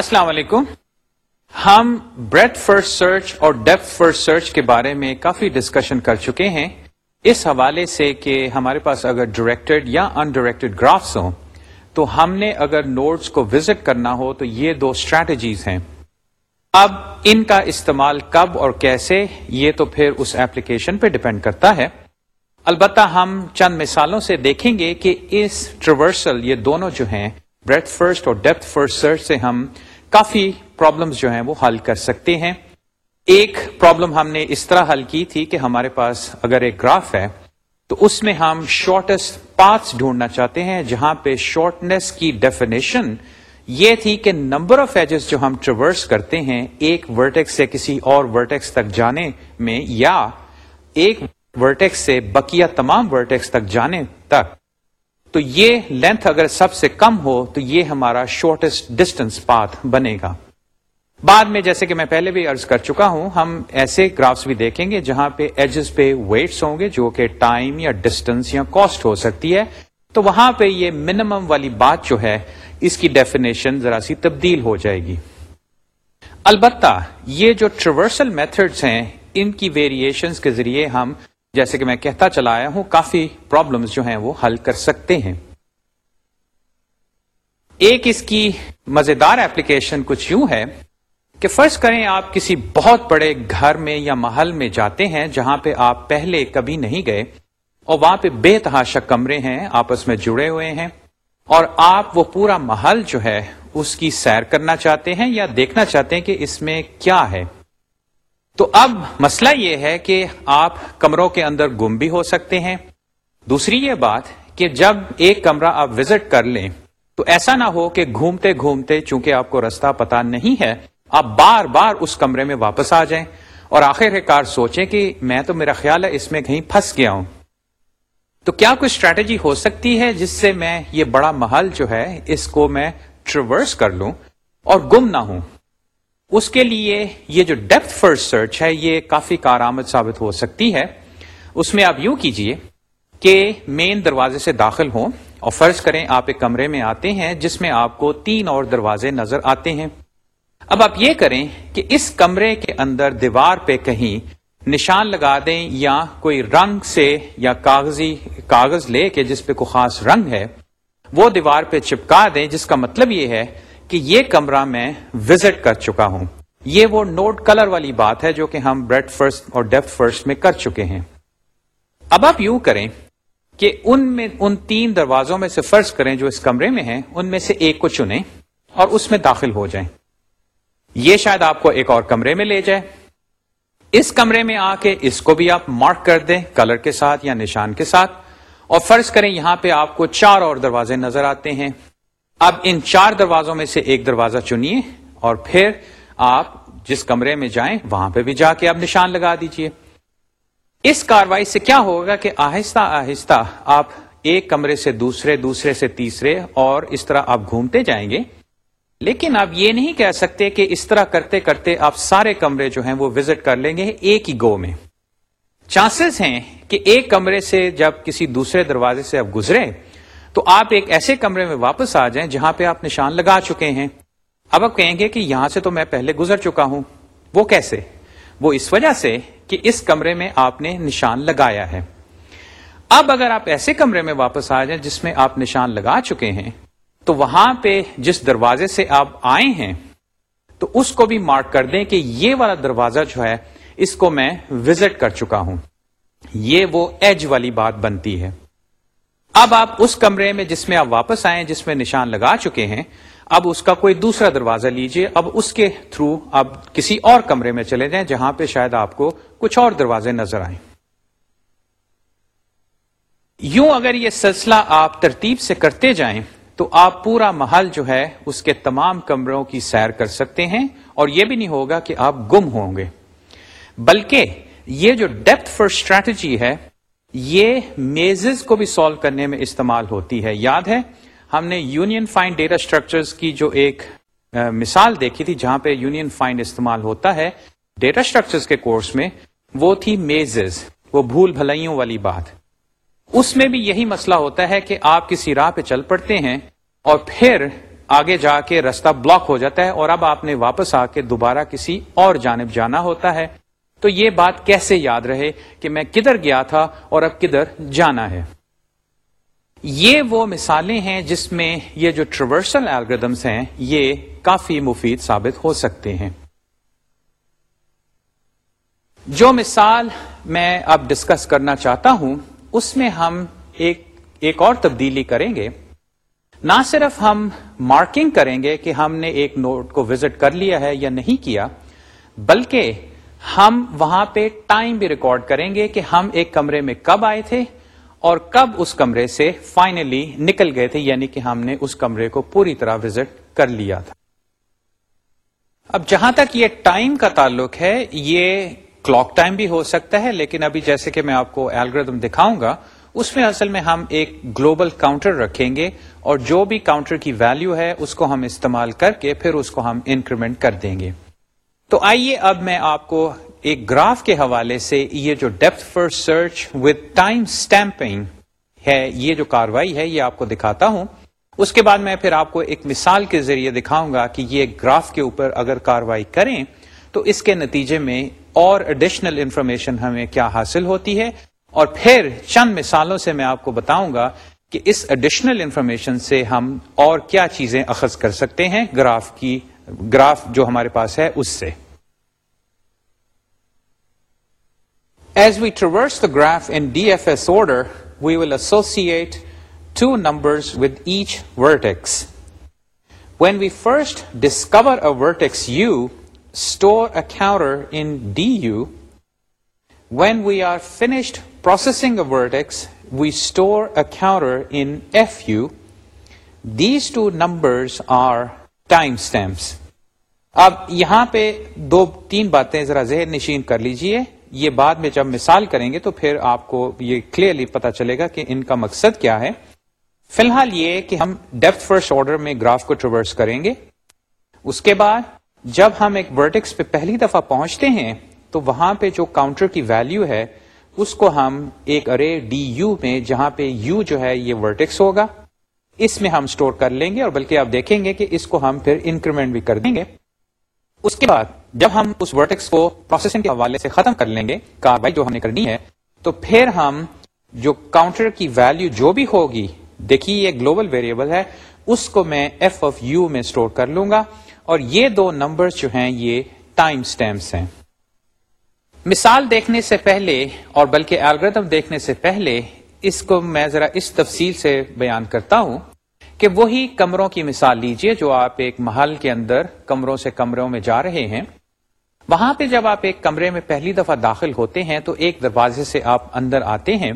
السلام علیکم ہم بریڈ فرسٹ سرچ اور ڈیپ فرسٹ سرچ کے بارے میں کافی ڈسکشن کر چکے ہیں اس حوالے سے کہ ہمارے پاس اگر ڈائریکٹڈ یا ڈائریکٹڈ گرافس ہوں تو ہم نے اگر نوٹس کو وزٹ کرنا ہو تو یہ دو اسٹریٹجیز ہیں اب ان کا استعمال کب اور کیسے یہ تو پھر اس ایپلیکیشن پہ ڈپینڈ کرتا ہے البتہ ہم چند مثالوں سے دیکھیں گے کہ اس ٹریورسل یہ دونوں جو ہیں بریتھ فرسٹ اور ڈیپتھ فرسٹ سرچ سے ہم کافی پرابلمس جو ہیں وہ حل کر سکتے ہیں ایک پرابلم ہم نے اس طرح حل کی تھی کہ ہمارے پاس اگر ایک گراف ہے تو اس میں ہم شارٹیسٹ پارٹس ڈھونڈنا چاہتے ہیں جہاں پہ شارٹنیس کی ڈیفینیشن یہ تھی کہ نمبر آف ایجز جو ہم ٹریورس کرتے ہیں ایک ورٹیکس سے کسی اور ورٹیکس تک جانے میں یا ایک ورٹیکس سے بقیہ تمام ورٹیکس تک جانے تک تو یہ لینتھ اگر سب سے کم ہو تو یہ ہمارا شارٹیسٹ ڈسٹینس پاتھ بنے گا بعد میں جیسے کہ میں پہلے بھی ارض کر چکا ہوں ہم ایسے گرافس بھی دیکھیں گے جہاں پہ ایجز پہ ویٹس ہوں گے جو کہ ٹائم یا ڈسٹینس یا کاسٹ ہو سکتی ہے تو وہاں پہ یہ منیمم والی بات جو ہے اس کی ڈیفینیشن ذرا سی تبدیل ہو جائے گی البتہ یہ جو ٹریورسل میتھڈس ہیں ان کی ویریشنز کے ذریعے ہم جیسے کہ میں کہتا چلا آیا ہوں کافی پرابلمز جو ہیں وہ حل کر سکتے ہیں ایک اس کی مزیدار اپلیکیشن کچھ یوں ہے کہ فرض کریں آپ کسی بہت بڑے گھر میں یا محل میں جاتے ہیں جہاں پہ آپ پہلے کبھی نہیں گئے اور وہاں پہ بے تحاشا کمرے ہیں آپس میں جڑے ہوئے ہیں اور آپ وہ پورا محل جو ہے اس کی سیر کرنا چاہتے ہیں یا دیکھنا چاہتے ہیں کہ اس میں کیا ہے تو اب مسئلہ یہ ہے کہ آپ کمروں کے اندر گم بھی ہو سکتے ہیں دوسری یہ بات کہ جب ایک کمرہ آپ وزٹ کر لیں تو ایسا نہ ہو کہ گھومتے گھومتے چونکہ آپ کو رستہ پتا نہیں ہے آپ بار بار اس کمرے میں واپس آ جائیں اور آخر کار سوچیں کہ میں تو میرا خیال ہے اس میں کہیں پھنس گیا ہوں تو کیا کوئی اسٹریٹجی ہو سکتی ہے جس سے میں یہ بڑا محل جو ہے اس کو میں ٹریورس کر لوں اور گم نہ ہوں اس کے لیے یہ جو ڈیپتھ فرسٹ سرچ ہے یہ کافی کارآمد ثابت ہو سکتی ہے اس میں آپ یوں کیجئے کہ مین دروازے سے داخل ہوں اور فرض کریں آپ ایک کمرے میں آتے ہیں جس میں آپ کو تین اور دروازے نظر آتے ہیں اب آپ یہ کریں کہ اس کمرے کے اندر دیوار پہ کہیں نشان لگا دیں یا کوئی رنگ سے یا کاغذی کاغذ لے کے جس پہ کوئی خاص رنگ ہے وہ دیوار پہ چپکا دیں جس کا مطلب یہ ہے کہ یہ کمرہ میں وزٹ کر چکا ہوں یہ وہ نوٹ کلر والی بات ہے جو کہ ہم بریڈ فرسٹ اور ڈیپ فرسٹ میں کر چکے ہیں اب آپ یوں کریں کہ ان میں ان تین دروازوں میں سے فرض کریں جو اس کمرے میں ہیں ان میں سے ایک کو چنیں اور اس میں داخل ہو جائیں یہ شاید آپ کو ایک اور کمرے میں لے جائے اس کمرے میں آ کے اس کو بھی آپ مارک کر دیں کلر کے ساتھ یا نشان کے ساتھ اور فرض کریں یہاں پہ آپ کو چار اور دروازے نظر آتے ہیں اب ان چار دروازوں میں سے ایک دروازہ چنیے اور پھر آپ جس کمرے میں جائیں وہاں پہ بھی جا کے آپ نشان لگا دیجئے اس کاروائی سے کیا ہوگا کہ آہستہ آہستہ آپ ایک کمرے سے دوسرے دوسرے سے تیسرے اور اس طرح آپ گھومتے جائیں گے لیکن آپ یہ نہیں کہہ سکتے کہ اس طرح کرتے کرتے آپ سارے کمرے جو ہیں وہ وزٹ کر لیں گے ایک ہی گو میں چانسز ہیں کہ ایک کمرے سے جب کسی دوسرے دروازے سے آپ گزرے تو آپ ایک ایسے کمرے میں واپس آ جائیں جہاں پہ آپ نشان لگا چکے ہیں اب آپ کہیں گے کہ یہاں سے تو میں پہلے گزر چکا ہوں وہ کیسے وہ اس وجہ سے کہ اس کمرے میں آپ نے نشان لگایا ہے اب اگر آپ ایسے کمرے میں واپس آ جائیں جس میں آپ نشان لگا چکے ہیں تو وہاں پہ جس دروازے سے آپ آئے ہیں تو اس کو بھی مارک کر دیں کہ یہ والا دروازہ جو ہے اس کو میں وزٹ کر چکا ہوں یہ وہ ایج والی بات بنتی ہے اب آپ اس کمرے میں جس میں آپ واپس آئیں جس میں نشان لگا چکے ہیں اب اس کا کوئی دوسرا دروازہ لیجئے اب اس کے تھرو آپ کسی اور کمرے میں چلے جائیں جہاں پہ شاید آپ کو کچھ اور دروازے نظر آئیں یوں اگر یہ سلسلہ آپ ترتیب سے کرتے جائیں تو آپ پورا محل جو ہے اس کے تمام کمروں کی سیر کر سکتے ہیں اور یہ بھی نہیں ہوگا کہ آپ گم ہوں گے بلکہ یہ جو ڈیپتھ فور اسٹریٹجی ہے یہ میزز کو بھی سالو کرنے میں استعمال ہوتی ہے یاد ہے ہم نے یونین فائنڈ ڈیٹا اسٹرکچرس کی جو ایک مثال دیکھی تھی جہاں پہ یونین فائنڈ استعمال ہوتا ہے ڈیٹا اسٹرکچرز کے کورس میں وہ تھی میزز وہ بھول بھلائیوں والی بات اس میں بھی یہی مسئلہ ہوتا ہے کہ آپ کسی راہ پہ چل پڑتے ہیں اور پھر آگے جا کے راستہ بلاک ہو جاتا ہے اور اب آپ نے واپس آ کے دوبارہ کسی اور جانب جانا ہوتا ہے تو یہ بات کیسے یاد رہے کہ میں کدھر گیا تھا اور اب کدھر جانا ہے یہ وہ مثالیں ہیں جس میں یہ جو ٹریورسل ہیں یہ کافی مفید ثابت ہو سکتے ہیں جو مثال میں اب ڈسکس کرنا چاہتا ہوں اس میں ہم ایک ایک اور تبدیلی کریں گے نہ صرف ہم مارکنگ کریں گے کہ ہم نے ایک نوٹ کو وزٹ کر لیا ہے یا نہیں کیا بلکہ ہم وہاں پہ ٹائم بھی ریکارڈ کریں گے کہ ہم ایک کمرے میں کب آئے تھے اور کب اس کمرے سے فائنلی نکل گئے تھے یعنی کہ ہم نے اس کمرے کو پوری طرح وزٹ کر لیا تھا اب جہاں تک یہ ٹائم کا تعلق ہے یہ کلاک ٹائم بھی ہو سکتا ہے لیکن ابھی جیسے کہ میں آپ کو الگردم دکھاؤں گا اس میں اصل میں ہم ایک گلوبل کاؤنٹر رکھیں گے اور جو بھی کاؤنٹر کی ویلیو ہے اس کو ہم استعمال کر کے پھر اس کو ہم انکریمنٹ کر دیں گے تو آئیے اب میں آپ کو ایک گراف کے حوالے سے یہ جو depth first search with time stamping ہے یہ جو کاروائی ہے یہ آپ کو دکھاتا ہوں اس کے بعد میں پھر آپ کو ایک مثال کے ذریعے دکھاؤں گا کہ یہ گراف کے اوپر اگر کاروائی کریں تو اس کے نتیجے میں اور ایڈیشنل انفارمیشن ہمیں کیا حاصل ہوتی ہے اور پھر چند مثالوں سے میں آپ کو بتاؤں گا کہ اس ایڈیشنل انفارمیشن سے ہم اور کیا چیزیں اخذ کر سکتے ہیں گراف کی گراف جو ہمارے پاس ہے اس سے As we traverse the graph in DFS order, we will associate two numbers with each vertex. When we first discover a vertex U, store a counter in DU. When we are finished processing a vertex, we store a counter in FU. These two numbers are timestamps. اب یہاں پہ دو تین باتیں ذرا ذہن نشین کر لیجئے یہ بعد میں جب مثال کریں گے تو پھر آپ کو یہ کلیئرلی پتا چلے گا کہ ان کا مقصد کیا ہے فی الحال یہ کہ ہم ڈیپتھ فرسٹ آرڈر میں گراف کو ٹریورس کریں گے اس کے بعد جب ہم ایک ورٹکس پہ پہلی دفعہ پہنچتے ہیں تو وہاں پہ جو کاؤنٹر کی ویلیو ہے اس کو ہم ایک ارے ڈی یو میں جہاں پہ یو جو ہے یہ ورٹکس ہوگا اس میں ہم اسٹور کر لیں گے اور بلکہ آپ دیکھیں گے کہ اس کو ہم پھر انکریمنٹ بھی کر دیں گے اس کے بعد جب ہم اس ورٹیکس کو پروسیسنگ کے حوالے سے ختم کر لیں گے کاروائی جو ہم نے کرنی ہے تو پھر ہم جو کاؤنٹر کی ویلو جو بھی ہوگی دیکھیے یہ گلوبل ویریبل ہے اس کو میں ایف اف یو میں اسٹور کر لوں گا اور یہ دو نمبر جو ہیں یہ ٹائم اسٹیمپس ہیں مثال دیکھنے سے پہلے اور بلکہ الگردم دیکھنے سے پہلے اس کو میں ذرا اس تفصیل سے بیان کرتا ہوں کہ وہی کمروں کی مثال لیجئے جو آپ ایک محل کے اندر کمروں سے کمروں میں جا رہے ہیں وہاں پہ جب آپ ایک کمرے میں پہلی دفعہ داخل ہوتے ہیں تو ایک دروازے سے آپ اندر آتے ہیں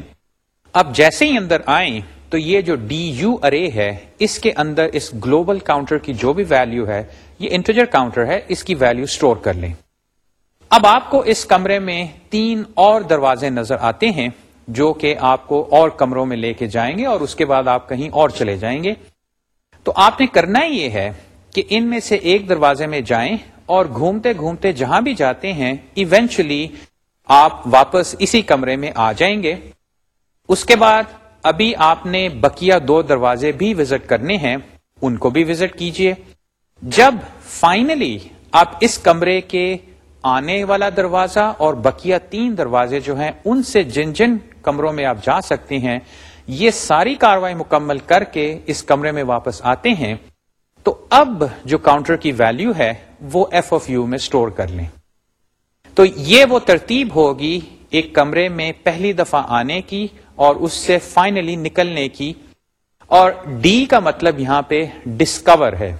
اب جیسے ہی اندر آئیں تو یہ جو ڈی یو ارے ہے اس کے اندر اس گلوبل کاؤنٹر کی جو بھی ویلو ہے یہ انٹرجر کاؤنٹر ہے اس کی ویلو اسٹور کر لیں اب آپ کو اس کمرے میں تین اور دروازے نظر آتے ہیں جو کہ آپ کو اور کمروں میں لے کے جائیں گے اور اس کے بعد آپ کہیں اور چلے جائیں گے تو آپ نے کرنا یہ ہے کہ ان میں سے ایک دروازے میں جائیں اور گھومتے گھومتے جہاں بھی جاتے ہیں ایونچلی آپ واپس اسی کمرے میں آ جائیں گے اس کے بعد ابھی آپ نے بکیا دو دروازے بھی وزٹ کرنے ہیں ان کو بھی وزٹ کیجئے جب فائنلی آپ اس کمرے کے آنے والا دروازہ اور بکیا تین دروازے جو ہیں ان سے جن جن کمروں میں آپ جا سکتے ہیں یہ ساری کاروائی مکمل کر کے اس کمرے میں واپس آتے ہیں تو اب جو کاؤنٹر کی ویلیو ہے وہ ایف آف یو میں اسٹور کر لیں تو یہ وہ ترتیب ہوگی ایک کمرے میں پہلی دفعہ آنے کی اور اس سے فائنلی نکلنے کی اور ڈی کا مطلب یہاں پہ ڈسکور ہے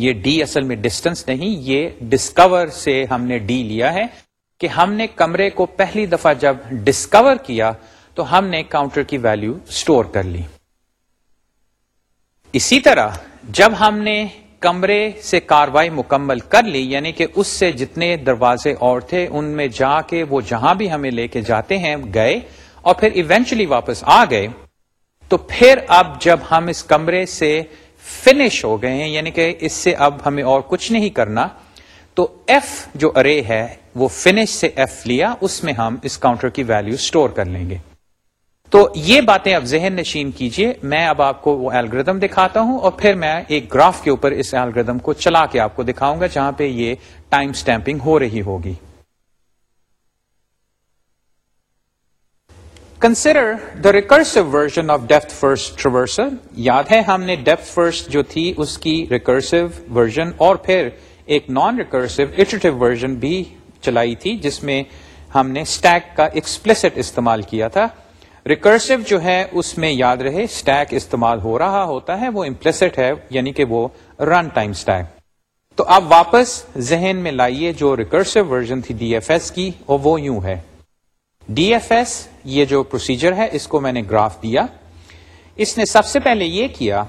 یہ ڈی اصل میں ڈسٹنس نہیں یہ ڈسکور سے ہم نے ڈی لیا ہے کہ ہم نے کمرے کو پہلی دفعہ جب ڈسکور کیا تو ہم نے کاؤنٹر کی ویلیو سٹور کر لی اسی طرح جب ہم نے کمرے سے کاروائی مکمل کر لی یعنی کہ اس سے جتنے دروازے اور تھے ان میں جا کے وہ جہاں بھی ہمیں لے کے جاتے ہیں گئے اور پھر ایونچلی واپس آ گئے تو پھر اب جب ہم اس کمرے سے فنش ہو گئے ہیں یعنی کہ اس سے اب ہمیں اور کچھ نہیں کرنا تو ایف جو ارے ہے وہ فنش سے ایف لیا اس میں ہم اس کاؤنٹر کی ویلیو سٹور کر لیں گے تو یہ باتیں اب ذہن نشین کیجئے میں اب آپ کو وہ الگریدم دکھاتا ہوں اور پھر میں ایک گراف کے اوپر اس الگریدم کو چلا کے آپ کو دکھاؤں گا جہاں پہ یہ ٹائم سٹیمپنگ ہو رہی ہوگی consider the recursive version of depth first traversal یاد ہے ہم نے ڈیپتھ فرسٹ جو تھی اس کی ریکرسو ورژن اور پھر ایک نان ریکرسو اٹریٹو ورژن بھی چلائی تھی جس میں ہم نے اسٹیک کا ایکسپلسٹ استعمال کیا تھا ریکرسو جو ہے اس میں یاد رہے اسٹیک استعمال ہو رہا ہوتا ہے وہ امپلسٹ ہے یعنی کہ وہ رن ٹائم اسٹیک تو اب واپس ذہن میں لائیے جو ریکرسو ورژن تھی ڈی ایف ایس کی اور وہ یوں ہے ڈی ایف ایس یہ جو پروسیجر ہے اس کو میں نے گراف دیا اس نے سب سے پہلے یہ کیا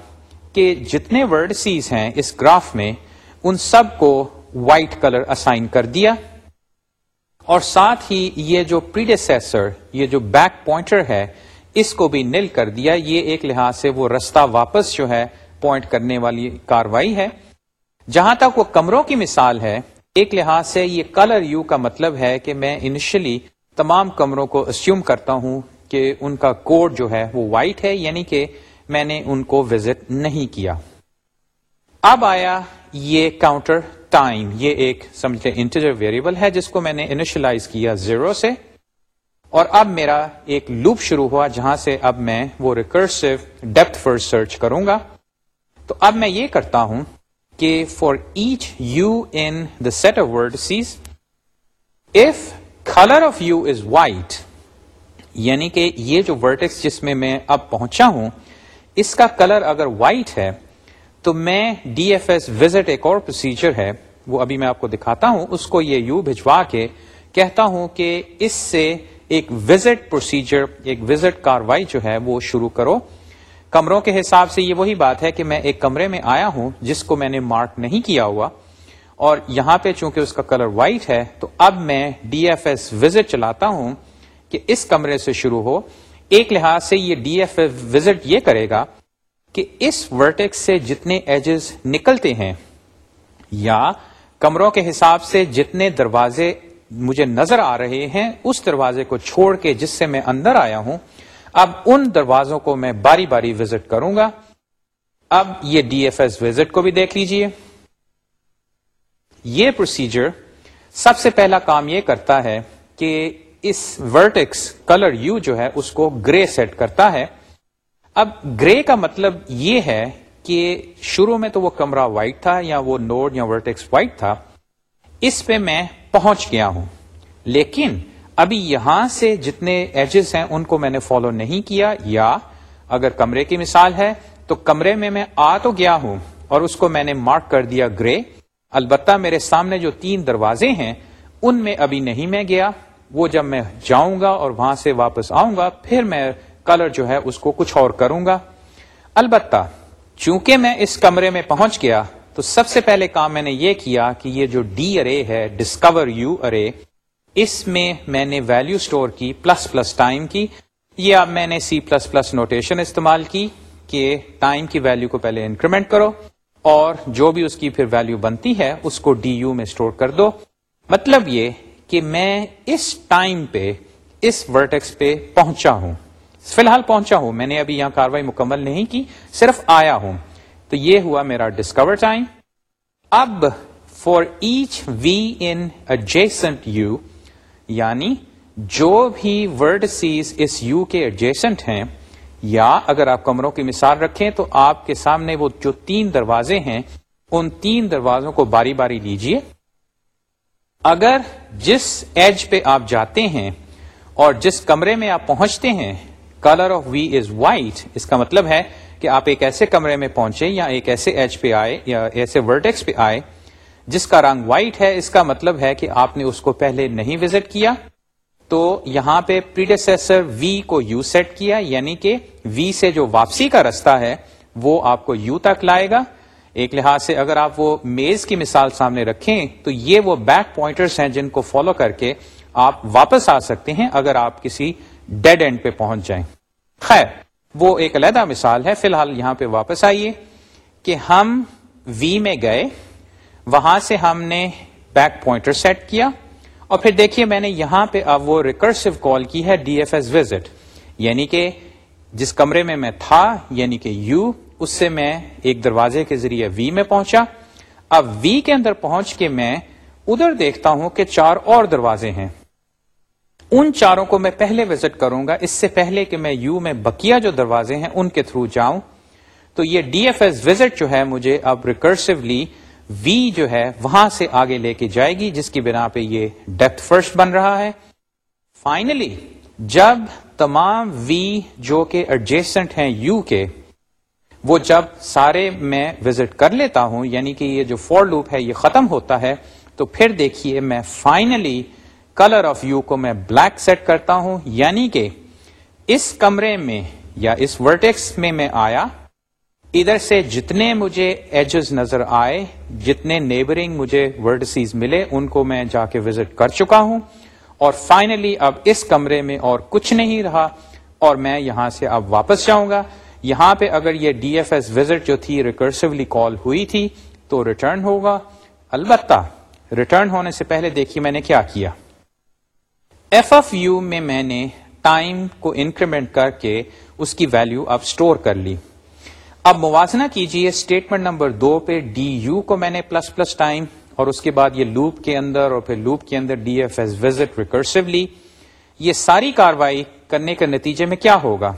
کہ جتنے ورڈ سیز ہیں اس گراف میں ان سب کو وائٹ کلر اسائن کر دیا اور ساتھ ہی یہ جو پریڈیسیسر یہ جو بیک پوائنٹر ہے اس کو بھی نل کر دیا یہ ایک لحاظ سے وہ رستہ واپس جو ہے پوائنٹ کرنے والی کاروائی ہے جہاں تک وہ کمروں کی مثال ہے ایک لحاظ سے یہ کلر یو کا مطلب ہے کہ میں انیشلی تمام کمروں کو اسیوم کرتا ہوں کہ ان کا کوڈ جو ہے وہ وائٹ ہے یعنی کہ میں نے ان کو وزٹ نہیں کیا اب آیا یہ کاؤنٹر ٹائم یہ ایک سمجھ لیں انٹیجر ویریبل ہے جس کو میں نے انیشلائز کیا زیرو سے اور اب میرا ایک لوپ شروع ہوا جہاں سے اب میں وہ ریکرسو ڈیپتھ فرسٹ سرچ کروں گا تو اب میں یہ کرتا ہوں کہ for each u in the set of vertices if colour of u is white یعنی کہ یہ جو ورٹیکس جس میں میں اب پہنچا ہوں اس کا کلر اگر وائٹ ہے تو میں ڈی ایف ایس وزٹ ایک اور پروسیجر ہے وہ ابھی میں آپ کو دکھاتا ہوں اس کو یہ یو بھجوا کے کہتا ہوں کہ اس سے ایک وزٹ پروسیجر ایک وزٹ کاروائی جو ہے وہ شروع کرو کمروں کے حساب سے یہ وہی بات ہے کہ میں ایک کمرے میں آیا ہوں جس کو میں نے مارک نہیں کیا ہوا اور یہاں پہ چونکہ اس کا کلر وائٹ ہے تو اب میں ڈی ایف ایس وزٹ چلاتا ہوں کہ اس کمرے سے شروع ہو ایک لحاظ سے یہ ڈی ایف ایس وزٹ یہ کرے گا کہ اس ورٹیکس سے جتنے ایجز نکلتے ہیں یا کمروں کے حساب سے جتنے دروازے مجھے نظر آ رہے ہیں اس دروازے کو چھوڑ کے جس سے میں اندر آیا ہوں اب ان دروازوں کو میں باری باری وزٹ کروں گا اب یہ ڈی ایف ایس وزٹ کو بھی دیکھ لیجئے یہ پروسیجر سب سے پہلا کام یہ کرتا ہے کہ اس ورٹیکس کلر یو جو ہے اس کو گرے سیٹ کرتا ہے اب گرے کا مطلب یہ ہے کہ شروع میں تو وہ کمرہ وائٹ تھا یا وہ نوڈ یا ورٹیکس وائٹ تھا اس پہ میں پہنچ گیا ہوں لیکن ابھی یہاں سے جتنے ایجز ہیں ان کو میں نے فالو نہیں کیا یا اگر کمرے کی مثال ہے تو کمرے میں میں آ تو گیا ہوں اور اس کو میں نے مارک کر دیا گرے البتہ میرے سامنے جو تین دروازے ہیں ان میں ابھی نہیں میں گیا وہ جب میں جاؤں گا اور وہاں سے واپس آؤں گا پھر میں کلر جو ہے اس کو کچھ اور کروں گا البتہ چونکہ میں اس کمرے میں پہنچ گیا تو سب سے پہلے کام میں نے یہ کیا کہ یہ جو ڈی ارے ہے ڈسکور یو ارے اس میں میں نے ویلو سٹور کی پلس پلس ٹائم کی یہ اب میں نے سی پلس پلس نوٹیشن استعمال کی کہ ٹائم کی ویلو کو پہلے انکریمنٹ کرو اور جو بھی اس کی پھر ویلو بنتی ہے اس کو ڈی یو میں اسٹور کر دو مطلب یہ کہ میں اس ٹائم پہ اس ورٹیکس پہ پہنچا ہوں فی الحال پہنچا ہوں میں نے ابھی یہاں کاروائی مکمل نہیں کی صرف آیا ہوں تو یہ ہوا میرا ڈسکور ٹائم اب for each v in adjacent u یعنی جو بھی ورڈ سیز اس یو کے ایڈجسنٹ ہیں یا اگر آپ کمروں کی مثال رکھیں تو آپ کے سامنے وہ جو تین دروازے ہیں ان تین دروازوں کو باری باری لیجئے اگر جس ایج پہ آپ جاتے ہیں اور جس کمرے میں آپ پہنچتے ہیں colour of v is white اس کا مطلب ہے کہ آپ ایک ایسے کمرے میں پہنچے یا ایک ایسے ایچ پہ آئے یا ایسے ورٹیکس پہ آئے جس کا رنگ وائٹ ہے اس کا مطلب ہے کہ آپ نے اس کو پہلے نہیں وزٹ کیا تو یہاں پہ وی کو یو سیٹ کیا یعنی کہ وی سے جو واپسی کا رستہ ہے وہ آپ کو یو تک لائے گا ایک لحاظ سے اگر آپ وہ میز کی مثال سامنے رکھیں تو یہ وہ بیک پوائنٹرز ہیں جن کو فالو کر کے آپ واپس آ سکتے ہیں اگر آپ کسی ڈیڈ اینڈ پہ پہنچ جائیں خیر وہ ایک علیحدہ مثال ہے فی الحال یہاں پہ واپس آئیے کہ ہم وی میں گئے وہاں سے ہم نے بیک پوائنٹر سیٹ کیا اور پھر دیکھیے میں نے یہاں پہ اب وہ ریکرسو کال کی ہے ڈی ایف ایس وزٹ یعنی کہ جس کمرے میں میں تھا یعنی کہ یو اس سے میں ایک دروازے کے ذریعے وی میں پہنچا اب وی کے اندر پہنچ کے میں ادھر دیکھتا ہوں کہ چار اور دروازے ہیں ان چاروں کو میں پہلے وزٹ کروں گا اس سے پہلے کہ میں یو میں بکیا جو دروازے ہیں ان کے تھرو جاؤں تو یہ ڈی ایف ایس وزٹ جو ہے مجھے اب ریکرسلی وی جو ہے وہاں سے آگے لے کے جائے گی جس کی بنا پہ یہ ڈیپتھ فرسٹ بن رہا ہے فائنلی جب تمام وی جو کہ ایڈجسٹنٹ ہیں یو کے وہ جب سارے میں وزٹ کر لیتا ہوں یعنی کہ یہ جو فور لوپ ہے یہ ختم ہوتا ہے تو پھر دیکھیے میں فائنلی کلر آف یو کو میں بلیک سیٹ کرتا ہوں یعنی کہ اس کمرے میں یا اس ورٹیکس میں میں آیا ادھر سے جتنے مجھے ایجز نظر آئے جتنے نیبرنگ مجھے ورڈسیز ملے ان کو میں جا کے وزٹ کر چکا ہوں اور فائنلی اب اس کمرے میں اور کچھ نہیں رہا اور میں یہاں سے اب واپس جاؤں گا یہاں پہ اگر یہ ڈی ایف ایس وزٹ جو تھی ریکرسولی کال ہوئی تھی تو ریٹرن ہوگا البتہ ریٹرن ہونے سے پہلے دیکھیے میں نے کیا کیا ایف آف یو میں میں نے ٹائم کو انکریمنٹ کر کے اس کی ویلو اب اسٹور کر لی اب موازنہ کیجیے اسٹیٹمنٹ نمبر دو پہ ڈی یو کو میں نے پلس پلس ٹائم اور اس کے بعد یہ لوپ کے اندر اور پھر لوپ کے اندر D F S visit recursively یہ ساری کاروائی کرنے کے نتیجے میں کیا ہوگا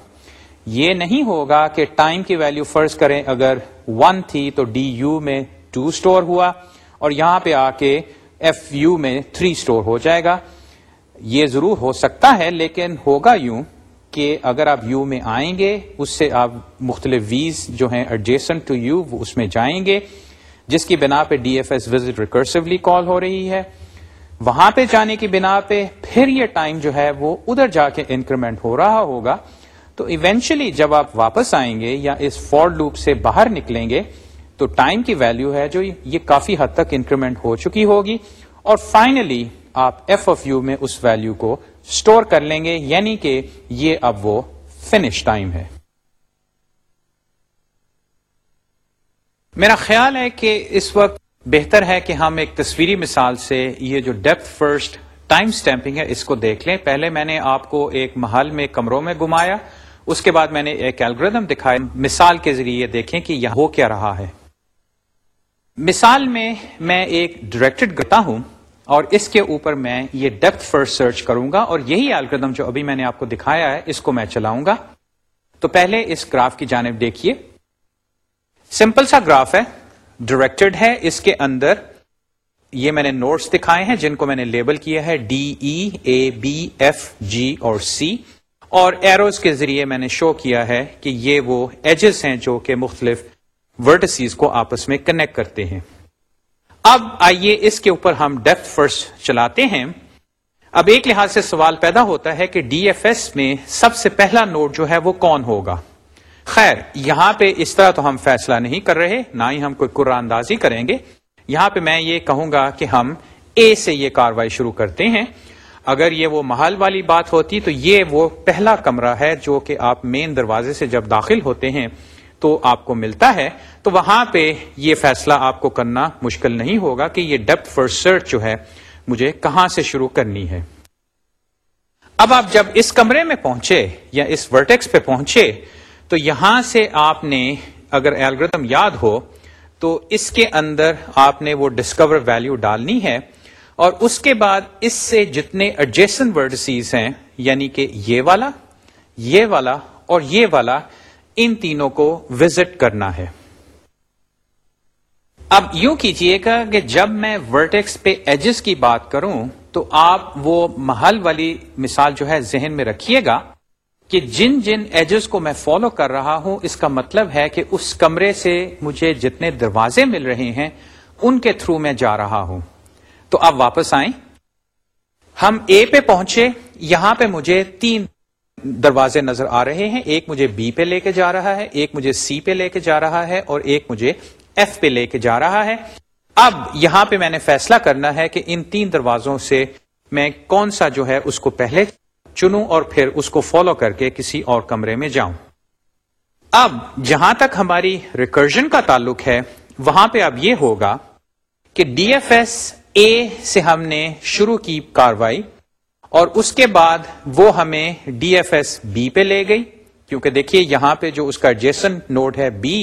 یہ نہیں ہوگا کہ ٹائم کی ویلو فرض کریں اگر ون تھی تو ڈی یو میں ٹو اسٹور ہوا اور یہاں پہ آ کے ایف یو میں تھری اسٹور ہو جائے گا یہ ضرور ہو سکتا ہے لیکن ہوگا یوں کہ اگر آپ یو میں آئیں گے اس سے آپ مختلف ویز جو ہیں ایڈجیسن ٹو یو اس میں جائیں گے جس کی بنا پہ D F S visit recursively call ہو رہی ہے وہاں پہ جانے کی بنا پہ پھر یہ ٹائم جو ہے وہ ادھر جا کے انکریمنٹ ہو رہا ہوگا تو ایونچلی جب آپ واپس آئیں گے یا اس فور لوپ سے باہر نکلیں گے تو ٹائم کی ویلو ہے جو یہ کافی حد تک انکریمنٹ ہو چکی ہوگی اور فائنلی آپ ایف اف یو میں اس ویلو کو اسٹور کر لیں گے یعنی کہ یہ اب وہ فنش ٹائم ہے میرا خیال ہے کہ اس وقت بہتر ہے کہ ہم ایک تصویری مثال سے یہ جو ڈیپ فرسٹ ٹائم سٹیمپنگ ہے اس کو دیکھ لیں پہلے میں نے آپ کو ایک محل میں کمروں میں گمایا اس کے بعد میں نے ایک الگریدم دکھایا مثال کے ذریعے دیکھیں کہ یہ ہو کیا رہا ہے مثال میں میں ایک ڈائریکٹڈ گٹا ہوں اور اس کے اوپر میں یہ ڈیپتھ فرسٹ سرچ کروں گا اور یہی الگریدم جو ابھی میں نے آپ کو دکھایا ہے اس کو میں چلاؤں گا تو پہلے اس گراف کی جانب دیکھیے سمپل سا گراف ہے ڈائریکٹڈ ہے اس کے اندر یہ میں نے نوٹس دکھائے ہیں جن کو میں نے لیبل کیا ہے D E A B F G اور سی اور ایروز کے ذریعے میں نے شو کیا ہے کہ یہ وہ ایجز ہیں جو کہ مختلف ورڈسیز کو آپس میں کنیکٹ کرتے ہیں اب آئیے اس کے اوپر ہم ڈیپتھ فرسٹ چلاتے ہیں اب ایک لحاظ سے سوال پیدا ہوتا ہے کہ ڈی ایف ایس میں سب سے پہلا نوٹ جو ہے وہ کون ہوگا خیر یہاں پہ اس طرح تو ہم فیصلہ نہیں کر رہے نہ ہی ہم کوئی قرآن اندازی کریں گے یہاں پہ میں یہ کہوں گا کہ ہم اے سے یہ کاروائی شروع کرتے ہیں اگر یہ وہ محل والی بات ہوتی تو یہ وہ پہلا کمرہ ہے جو کہ آپ مین دروازے سے جب داخل ہوتے ہیں تو آپ کو ملتا ہے تو وہاں پہ یہ فیصلہ آپ کو کرنا مشکل نہیں ہوگا کہ یہ ڈیپتھ فور سرچ جو ہے مجھے کہاں سے شروع کرنی ہے اب آپ جب اس کمرے میں پہنچے یا اس ورٹیکس پہ پہنچے تو یہاں سے آپ نے اگر ایلگردم یاد ہو تو اس کے اندر آپ نے وہ ڈسکور ویلیو ڈالنی ہے اور اس کے بعد اس سے جتنے ایڈجسن ورڈسیز ہیں یعنی کہ یہ والا یہ والا اور یہ والا ان تینوں کو وزٹ کرنا ہے اب یوں کیجئے گا کہ جب میں ورٹیکس پہ ایجز کی بات کروں تو آپ وہ محل والی مثال جو ہے ذہن میں رکھیے گا کہ جن جن ایجز کو میں فالو کر رہا ہوں اس کا مطلب ہے کہ اس کمرے سے مجھے جتنے دروازے مل رہے ہیں ان کے تھرو میں جا رہا ہوں تو آپ واپس آئیں ہم اے پہ پہنچے یہاں پہ مجھے تین دروازے نظر آ رہے ہیں ایک مجھے بی پہ لے کے جا رہا ہے ایک مجھے سی پہ لے کے جا رہا ہے اور ایک مجھے ایف پہ لے کے جا رہا ہے اب یہاں پہ میں نے فیصلہ کرنا ہے کہ ان تین دروازوں سے میں کون سا جو ہے اس کو پہلے چنوں اور پھر اس کو فالو کر کے کسی اور کمرے میں جاؤں اب جہاں تک ہماری ریکرجن کا تعلق ہے وہاں پہ اب یہ ہوگا کہ ڈی ایف ایس اے سے ہم نے شروع کی کاروائی اور اس کے بعد وہ ہمیں ڈی ایف ایس بی پہ لے گئی کیونکہ دیکھیے یہاں پہ جو اس کا جیسن نوڈ ہے بی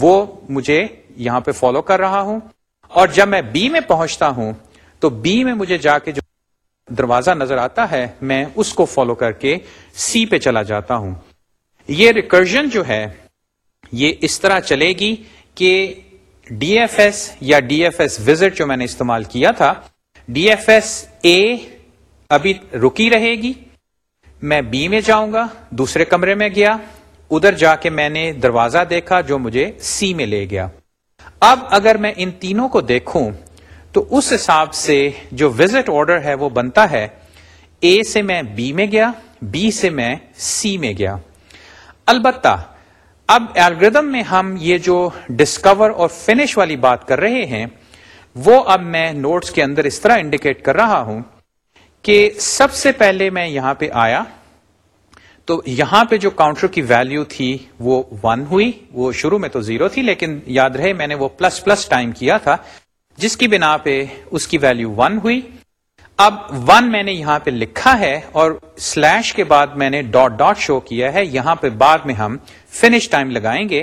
وہ مجھے یہاں پہ فالو کر رہا ہوں اور جب میں بی میں پہنچتا ہوں تو بی میں مجھے جا کے جو دروازہ نظر آتا ہے میں اس کو فالو کر کے سی پہ چلا جاتا ہوں یہ ریکرجن جو ہے یہ اس طرح چلے گی کہ ڈی ایف ایس یا ڈی ایف ایس وزٹ جو میں نے استعمال کیا تھا ڈی ایف ایس اے ابھی رکی رہے گی میں بی میں جاؤں گا دوسرے کمرے میں گیا ادھر جا کے میں نے دروازہ دیکھا جو مجھے سی میں لے گیا اب اگر میں ان تینوں کو دیکھوں تو اس حساب سے جو وزٹ آرڈر ہے وہ بنتا ہے اے سے میں بی میں گیا بی سے میں سی میں گیا البتہ اب ایلگردم میں ہم یہ جو ڈسکور اور فنش والی بات کر رہے ہیں وہ اب میں نوٹس کے اندر اس طرح انڈیکیٹ کر رہا ہوں کہ سب سے پہلے میں یہاں پہ آیا تو یہاں پہ جو کاؤنٹر کی ویلیو تھی وہ ون ہوئی وہ شروع میں تو زیرو تھی لیکن یاد رہے میں نے وہ پلس پلس ٹائم کیا تھا جس کی بنا پہ اس کی ویلیو ون ہوئی اب ون میں نے یہاں پہ لکھا ہے اور سلیش کے بعد میں نے ڈاٹ ڈاٹ شو کیا ہے یہاں پہ بعد میں ہم فنش ٹائم لگائیں گے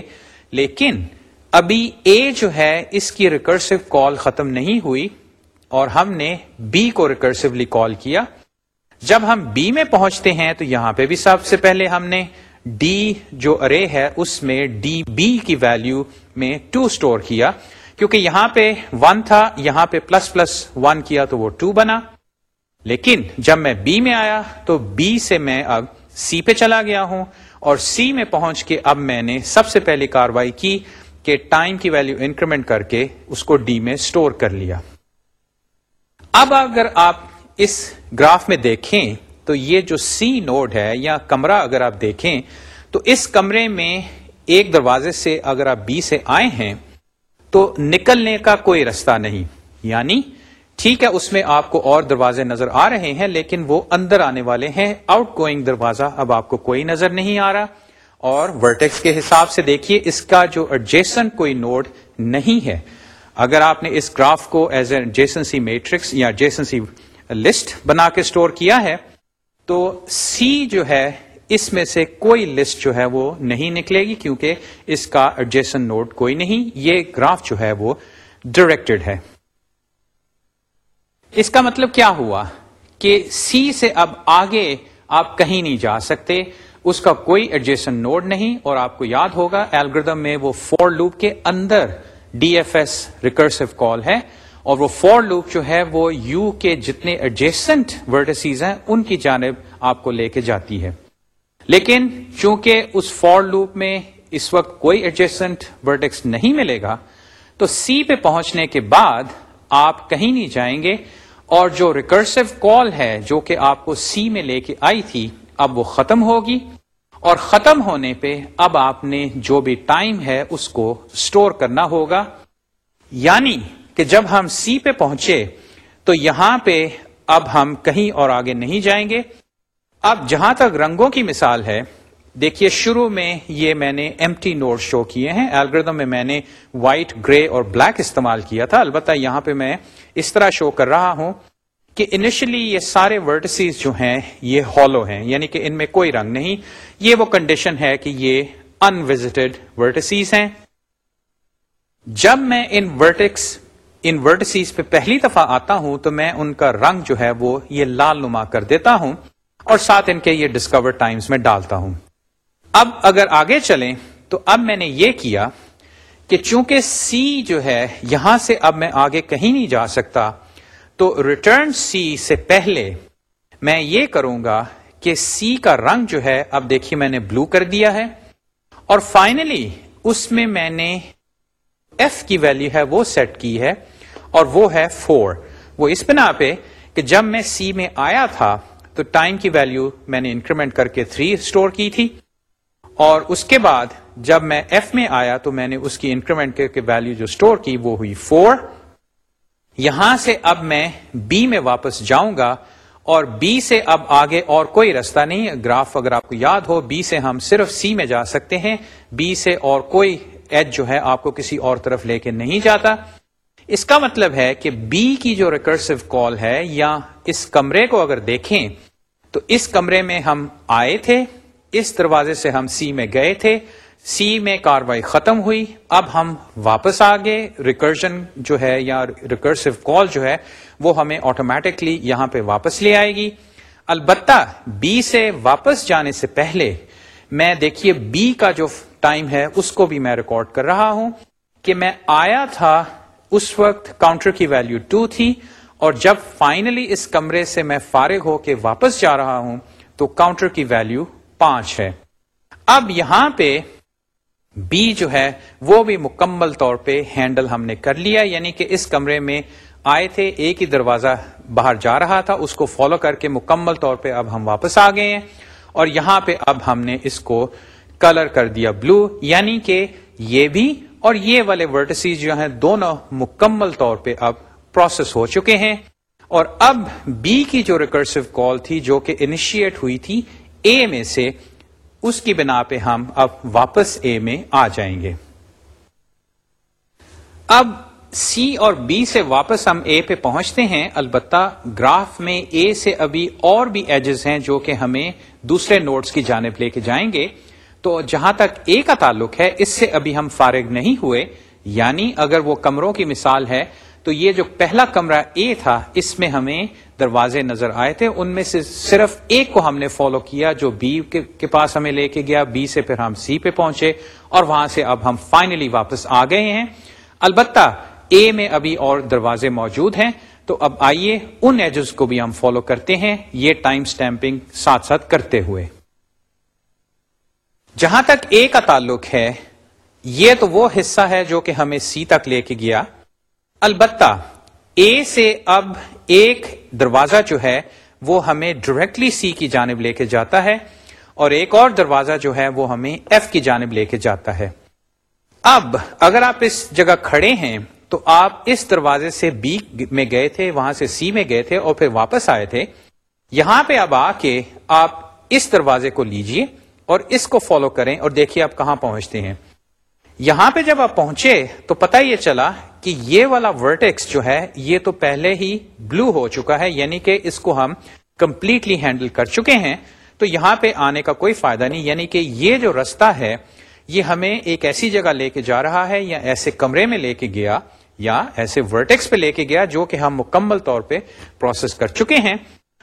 لیکن ابھی اے جو ہے اس کی ریکرسو کال ختم نہیں ہوئی اور ہم نے بی کو کال کیا جب ہم بی میں پہنچتے ہیں تو یہاں پہ بھی سب سے پہلے ہم نے ڈی جو ارے ہے اس میں ڈی بی کی ویلو میں ٹو اسٹور کیا کیونکہ یہاں پہ ون تھا یہاں پہ پلس پلس ون کیا تو وہ ٹو بنا لیکن جب میں بی میں آیا تو بی سے میں اب سی پہ چلا گیا ہوں اور سی میں پہنچ کے اب میں نے سب سے پہلی کاروائی کی کہ ٹائم کی ویلو انکریمنٹ کر کے اس کو ڈی میں اسٹور کر لیا اب اگر آپ اس گراف میں دیکھیں تو یہ جو سی نوڈ ہے یا کمرہ اگر آپ دیکھیں تو اس کمرے میں ایک دروازے سے اگر آپ بی سے آئے ہیں تو نکلنے کا کوئی رستہ نہیں یعنی ٹھیک ہے اس میں آپ کو اور دروازے نظر آ رہے ہیں لیکن وہ اندر آنے والے ہیں آؤٹ گوئنگ دروازہ اب آپ کو کوئی نظر نہیں آ رہا اور ورٹیکس کے حساب سے دیکھیے اس کا جو ایڈجیسن کوئی نوڈ نہیں ہے اگر آپ نے اس گراف کو ایز اے جیسنسی میٹرکس یا جیسنسی لسٹ بنا کے اسٹور کیا ہے تو سی جو ہے اس میں سے کوئی لسٹ جو ہے وہ نہیں نکلے گی کیونکہ اس کا ایڈجسن نوڈ کوئی نہیں یہ گراف جو ہے وہ ڈائریکٹڈ ہے اس کا مطلب کیا ہوا کہ سی سے اب آگے آپ کہیں نہیں جا سکتے اس کا کوئی ایڈجسن نوڈ نہیں اور آپ کو یاد ہوگا ایلگردم میں وہ فور لوپ کے اندر D F S recursive call ہے اور وہ فور لوپ جو ہے وہ یو کے جتنے ایڈجسٹنٹ ورڈسیز ہیں ان کی جانب آپ کو لے کے جاتی ہے لیکن چونکہ اس فور لوپ میں اس وقت کوئی ایڈجسٹنٹ ورڈکس نہیں ملے گا تو سی پہ پہنچنے کے بعد آپ کہیں نہیں جائیں گے اور جو ریکرسو کال ہے جو کہ آپ کو سی میں لے کے آئی تھی اب وہ ختم ہوگی اور ختم ہونے پہ اب آپ نے جو بھی ٹائم ہے اس کو اسٹور کرنا ہوگا یعنی کہ جب ہم سی پہ پہنچے تو یہاں پہ اب ہم کہیں اور آگے نہیں جائیں گے اب جہاں تک رنگوں کی مثال ہے دیکھیے شروع میں یہ میں نے ایم ٹی نوٹ شو کیے ہیں ایلگردم میں میں نے وائٹ گرے اور بلیک استعمال کیا تھا البتہ یہاں پہ میں اس طرح شو کر رہا ہوں کہ انیشلی یہ سارے ورٹسیز جو ہیں یہ ہالو ہیں یعنی کہ ان میں کوئی رنگ نہیں یہ وہ کنڈیشن ہے کہ یہ انوزٹڈ ورٹسیز ہیں جب میں ان ورٹکس ان ورٹسیز پہ پہلی دفعہ آتا ہوں تو میں ان کا رنگ جو ہے وہ یہ لال نما کر دیتا ہوں اور ساتھ ان کے یہ ڈسکور ٹائمز میں ڈالتا ہوں اب اگر آگے چلیں تو اب میں نے یہ کیا کہ چونکہ سی جو ہے یہاں سے اب میں آگے کہیں نہیں جا سکتا تو ریٹرن سی سے پہلے میں یہ کروں گا کہ سی کا رنگ جو ہے اب دیکھیے میں نے بلو کر دیا ہے اور فائنلی اس میں میں نے ایف کی ویلو ہے وہ سیٹ کی ہے اور وہ ہے فور وہ اس بنا پہ کہ جب میں سی میں آیا تھا تو ٹائم کی ویلو میں نے انکریمنٹ کر کے تھری اسٹور کی تھی اور اس کے بعد جب میں ایف میں آیا تو میں نے اس کی انکریمنٹ کے ویلو جو اسٹور کی وہ ہوئی فور یہاں سے اب میں بی میں واپس جاؤں گا اور بی سے اب آگے اور کوئی رستہ نہیں گراف اگر آپ کو یاد ہو بی سے ہم صرف سی میں جا سکتے ہیں بی سے اور کوئی ایج جو ہے آپ کو کسی اور طرف لے کے نہیں جاتا اس کا مطلب ہے کہ بی کی جو ریکرسو کال ہے یا اس کمرے کو اگر دیکھیں تو اس کمرے میں ہم آئے تھے اس دروازے سے ہم سی میں گئے تھے سی میں کاروائی ختم ہوئی اب ہم واپس آگے ریکرشن جو ہے یا ریکرسو کال جو ہے وہ ہمیں آٹومیٹکلی یہاں پہ واپس لے آئے گی البتہ بی سے واپس جانے سے پہلے میں دیکھیے بی کا جو ٹائم ہے اس کو بھی میں ریکارڈ کر رہا ہوں کہ میں آیا تھا اس وقت کاؤنٹر کی ویلیو ٹو تھی اور جب فائنلی اس کمرے سے میں فارغ ہو کے واپس جا رہا ہوں تو کاؤنٹر کی ویلیو پانچ ہے اب یہاں پہ بی جو ہے وہ بھی مکمل طور پہ ہینڈل ہم نے کر لیا یعنی کہ اس کمرے میں آئے تھے ایک ہی دروازہ باہر جا رہا تھا اس کو فالو کر کے مکمل طور پہ اب ہم واپس آ گئے ہیں اور یہاں پہ اب ہم نے اس کو کلر کر دیا بلو یعنی کہ یہ بھی اور یہ والے ورٹسیز جو ہیں دونوں مکمل طور پہ اب پروسیس ہو چکے ہیں اور اب بی کی جو ریکرسو کال تھی جو کہ انیشیٹ ہوئی تھی اے میں سے اس کی بنا پہ ہم اب واپس اے میں آ جائیں گے اب سی اور بی سے واپس ہم اے پہ پہنچتے ہیں البتہ گراف میں اے سے ابھی اور بھی ایجز ہیں جو کہ ہمیں دوسرے نوٹس کی جانب لے کے جائیں گے تو جہاں تک اے کا تعلق ہے اس سے ابھی ہم فارغ نہیں ہوئے یعنی اگر وہ کمروں کی مثال ہے تو یہ جو پہلا کمرہ اے تھا اس میں ہمیں دروازے نظر آئے تھے ان میں سے صرف ایک کو ہم نے فالو کیا جو بی کے پاس ہمیں لے کے گیا بی سے پھر ہم سی پہ پہنچے اور وہاں سے اب ہم فائنلی واپس آ گئے ہیں البتہ اے میں ابھی اور دروازے موجود ہیں تو اب آئیے ان ایجز کو بھی ہم فالو کرتے ہیں یہ ٹائم سٹیمپنگ ساتھ ساتھ کرتے ہوئے جہاں تک اے کا تعلق ہے یہ تو وہ حصہ ہے جو کہ ہمیں سی تک لے کے گیا البتہ اے سے اب ایک دروازہ جو ہے وہ ہمیں ڈائریکٹلی سی کی جانب لے کے جاتا ہے اور ایک اور دروازہ جو ہے وہ ہمیں ایف کی جانب لے کے جاتا ہے اب اگر آپ اس جگہ کھڑے ہیں تو آپ اس دروازے سے بی میں گئے تھے وہاں سے سی میں گئے تھے اور پھر واپس آئے تھے یہاں پہ اب آ کے آپ اس دروازے کو لیجئے اور اس کو فالو کریں اور دیکھیے آپ کہاں پہنچتے ہیں یہاں پہ جب آپ پہنچے تو پتہ یہ چلا کہ یہ والا ورٹیکس جو ہے یہ تو پہلے ہی بلو ہو چکا ہے یعنی کہ اس کو ہم کمپلیٹلی ہینڈل کر چکے ہیں تو یہاں پہ آنے کا کوئی فائدہ نہیں یعنی کہ یہ جو رستہ ہے یہ ہمیں ایک ایسی جگہ لے کے جا رہا ہے یا ایسے کمرے میں لے کے گیا یا ایسے ورٹیکس پہ لے کے گیا جو کہ ہم مکمل طور پہ پروسیس کر چکے ہیں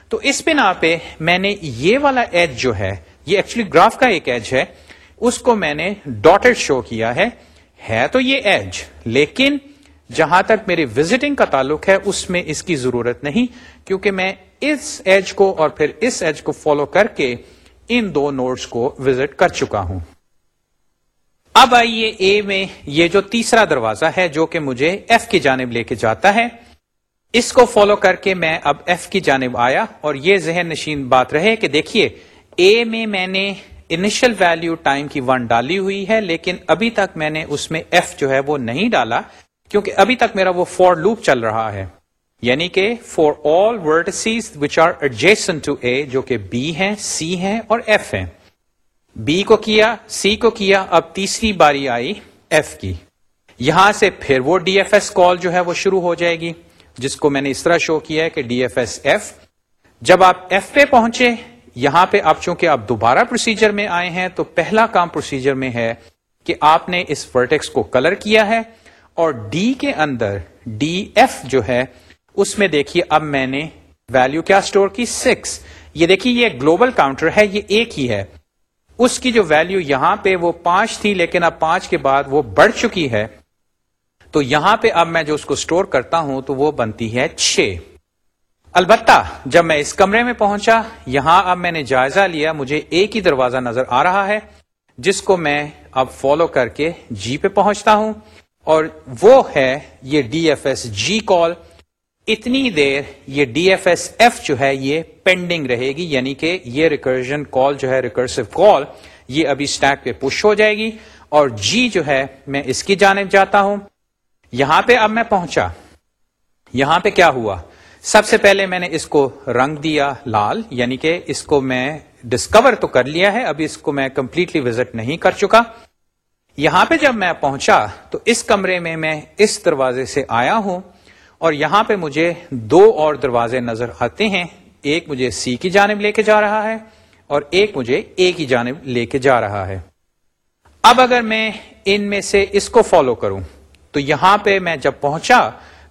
تو اس بنا پہ میں نے یہ والا ایج جو ہے یہ ایکچولی گراف کا ایک ایج ہے اس کو میں نے ڈاٹڈ شو کیا ہے ہے تو یہ ایج لیکن جہاں تک میرے وزٹنگ کا تعلق ہے اس میں اس کی ضرورت نہیں کیونکہ میں اس ایج کو اور پھر اس ایج کو فالو کر کے ان دو نوٹس کو وزٹ کر چکا ہوں اب آئیے اے میں یہ جو تیسرا دروازہ ہے جو کہ مجھے ایف کی جانب لے کے جاتا ہے اس کو فالو کر کے میں اب ایف کی جانب آیا اور یہ ذہن نشین بات رہے کہ دیکھیے اے میں میں نے انیشل ویلیو ٹائم کی ون ڈالی ہوئی ہے لیکن ابھی تک میں نے اس میں ایف جو ہے وہ نہیں ڈالا کیونکہ ابھی تک میرا وہ فور لوپ چل رہا ہے یعنی کہ for all all its which are adjacent to a جو کہ بی ہیں سی ہیں اور ایف ہیں بی کو کیا سی کو کیا اب تیسری باری آئی ایف کی یہاں سے پھر وہ ڈی ایف ایس کال جو ہے وہ شروع ہو جائے گی جس کو میں نے اس طرح شو کیا ہے کہ ڈی ایف ایس ایف جب آپ ایف پہ پہنچے یہاں پہ آپ چونکہ آپ دوبارہ پروسیجر میں آئے ہیں تو پہلا کام پروسیجر میں ہے کہ آپ نے اس ورٹیکس کو کلر کیا ہے اور ڈی کے اندر ڈی ایف جو ہے اس میں دیکھیے اب میں نے ویلو کیا اسٹور کی سکس یہ دیکھیے یہ گلوبل کاؤنٹر ہے یہ ایک ہی ہے اس کی جو ویلو یہاں پہ وہ پانچ تھی لیکن اب پانچ کے بعد وہ بڑھ چکی ہے تو یہاں پہ اب میں جو اس کو اسٹور کرتا ہوں تو وہ بنتی ہے چھ البتہ جب میں اس کمرے میں پہنچا یہاں اب میں نے جائزہ لیا مجھے ایک ہی دروازہ نظر آ رہا ہے جس کو میں اب فالو کر کے جی پہ پہنچتا ہوں اور وہ ہے یہ D F S G call اتنی دیر یہ ڈی ایف ایس ایف جو ہے یہ پینڈنگ رہے گی یعنی کہ یہ ریکرجن کال جو ہے ریکرسو کال یہ ابھی اسٹیک پہ پش ہو جائے گی اور جی جو ہے میں اس کی جانب جاتا ہوں یہاں پہ اب میں پہنچا یہاں پہ کیا ہوا سب سے پہلے میں نے اس کو رنگ دیا لال یعنی کہ اس کو میں ڈسکور تو کر لیا ہے ابھی اس کو میں کمپلیٹلی وزٹ نہیں کر چکا یہاں پہ جب میں پہنچا تو اس کمرے میں میں اس دروازے سے آیا ہوں اور یہاں پہ مجھے دو اور دروازے نظر آتے ہیں ایک مجھے سی کی جانب لے کے جا رہا ہے اور ایک مجھے اے کی جانب لے کے جا رہا ہے اب اگر میں ان میں سے اس کو فالو کروں تو یہاں پہ میں جب پہنچا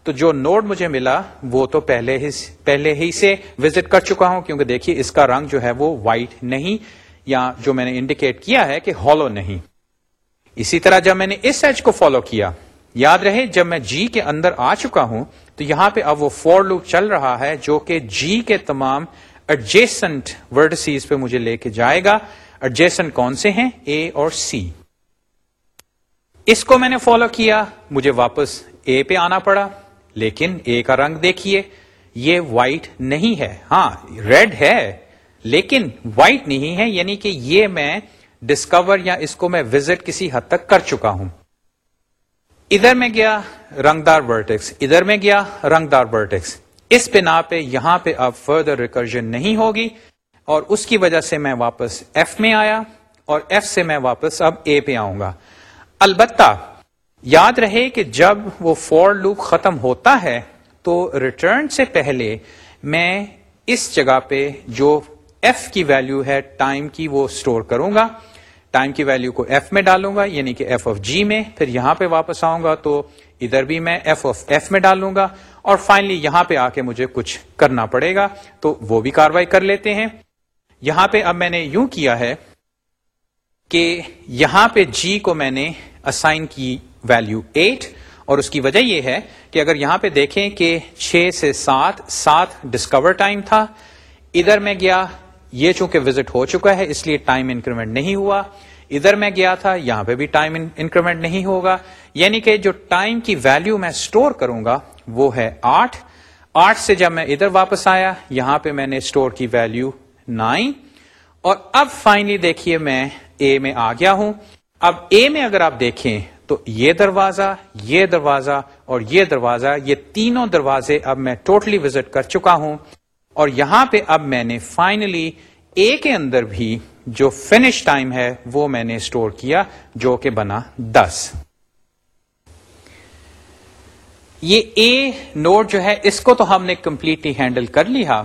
تو جو نوڈ مجھے ملا وہ تو پہلے ہی پہلے ہی سے وزٹ کر چکا ہوں کیونکہ دیکھیے اس کا رنگ جو ہے وہ وائٹ نہیں یا جو میں نے انڈیکیٹ کیا ہے کہ ہالو نہیں اسی طرح جب میں نے اس ایج کو فالو کیا یاد رہے جب میں جی کے اندر آ چکا ہوں تو یہاں پہ اب وہ فور لوپ چل رہا ہے جو کہ جی کے تمام ایڈجسٹنٹ پہ مجھے لے کے جائے گا ایڈجیسنٹ کون سے ہیں اے اور سی اس کو میں نے فالو کیا مجھے واپس اے پہ آنا پڑا لیکن اے کا رنگ دیکھیے یہ وائٹ نہیں ہے ہاں ریڈ ہے لیکن وائٹ نہیں ہے یعنی کہ یہ میں ڈسکور یا اس کو میں وزٹ کسی حد تک کر چکا ہوں ادھر میں گیا رنگدار ادھر میں گیا رنگدار ورٹیکس اس بنا پہ یہاں پہ اب فردر ریکرجن نہیں ہوگی اور اس کی وجہ سے میں واپس ایف میں آیا اور ایف سے میں واپس اب اے پہ آؤں گا البتہ یاد رہے کہ جب وہ فور لوپ ختم ہوتا ہے تو ریٹرن سے پہلے میں اس جگہ پہ جو ایف کی ویلو ہے ٹائم کی وہ اسٹور کروں گا ٹائم کی ویلو کو ایف میں ڈالوں گا یعنی کہ ایف آف جی میں پھر یہاں پہ واپس آؤں گا تو ادھر بھی میں ایف آف ایف میں ڈالوں گا اور فائنلی یہاں پہ آ کے مجھے کچھ کرنا پڑے گا تو وہ بھی کاروائی کر لیتے ہیں یہاں پہ اب میں نے یوں کیا ہے کہ یہاں پہ جی کو میں نے اسائن کی ویلو ایٹ اور اس کی وجہ یہ ہے کہ اگر یہاں پہ دیکھیں کہ چھ سے سات سات ڈسکور ٹائم تھا ادھر میں گیا یہ چونکہ وزٹ ہو چکا ہے اس لیے ٹائم انکریمنٹ نہیں ہوا ادھر میں گیا تھا یہاں پہ بھی ٹائم انکریمنٹ نہیں ہوگا یعنی کہ جو ٹائم کی ویلو میں اسٹور کروں گا وہ ہے آٹھ آٹھ سے جب میں ادھر واپس آیا یہاں پہ میں نے اسٹور کی ویلو نائن اور اب فائنلی دیکھیے میں اے میں آ گیا ہوں اب اے میں اگر آپ دیکھیں تو یہ دروازہ یہ دروازہ اور یہ دروازہ یہ تینوں دروازے اب میں ٹوٹلی وزٹ کر چکا ہوں اور یہاں پہ اب میں نے فائنلی اے کے اندر بھی جو فنش ٹائم ہے وہ میں نے اسٹور کیا جو کہ بنا دس یہ اے نوٹ جو ہے اس کو تو ہم نے کمپلیٹلی ہینڈل کر لیا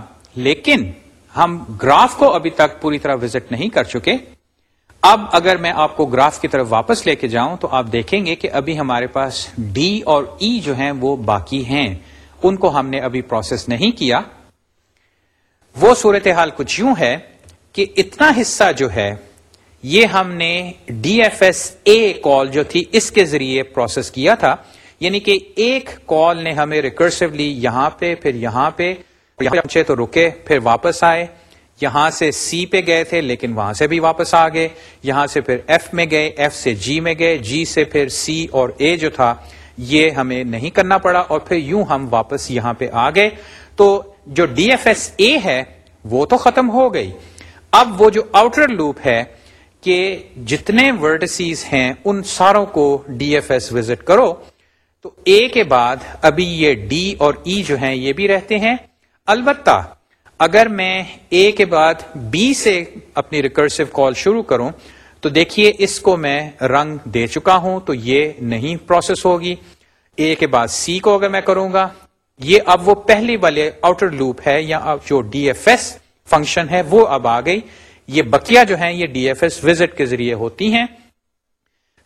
لیکن ہم گراف کو ابھی تک پوری طرح وزٹ نہیں کر چکے اب اگر میں آپ کو گراف کی طرف واپس لے کے جاؤں تو آپ دیکھیں گے کہ ابھی ہمارے پاس ڈی اور ای e جو ہیں وہ باقی ہیں ان کو ہم نے ابھی پروسیس نہیں کیا وہ صورتحال کچھ یوں ہے کہ اتنا حصہ جو ہے یہ ہم نے D F S A call جو تھی اس کے ذریعے پروسیس کیا تھا یعنی کہ ایک کال نے ہمیں ریکرسولی یہاں پہ پھر یہاں پہ پہنچے تو رکے پھر واپس آئے یہاں سے سی پہ گئے تھے لیکن وہاں سے بھی واپس آ گئے یہاں سے پھر ایف میں گئے ایف سے جی میں گئے جی سے پھر سی اور اے جو تھا یہ ہمیں نہیں کرنا پڑا اور پھر یوں ہم واپس یہاں پہ آ گئے تو جو ڈی ایف ایس اے ہے وہ تو ختم ہو گئی اب وہ جو آؤٹر لوپ ہے کہ جتنے ورڈسیز ہیں ان ساروں کو ڈی ایف ایس وزٹ کرو تو اے کے بعد ابھی یہ ڈی اور ای e جو ہیں یہ بھی رہتے ہیں البتہ اگر میں اے کے بعد بی سے اپنی ریکرسو کال شروع کروں تو دیکھیے اس کو میں رنگ دے چکا ہوں تو یہ نہیں پروسیس ہوگی اے کے بعد سی کو اگر میں کروں گا یہ اب وہ پہلی والے آؤٹر لوپ ہے یا اب جو ڈی ایف ایس فنکشن ہے وہ اب آ گئی یہ بکیا جو ہیں یہ ڈی ایف ایس وزٹ کے ذریعے ہوتی ہیں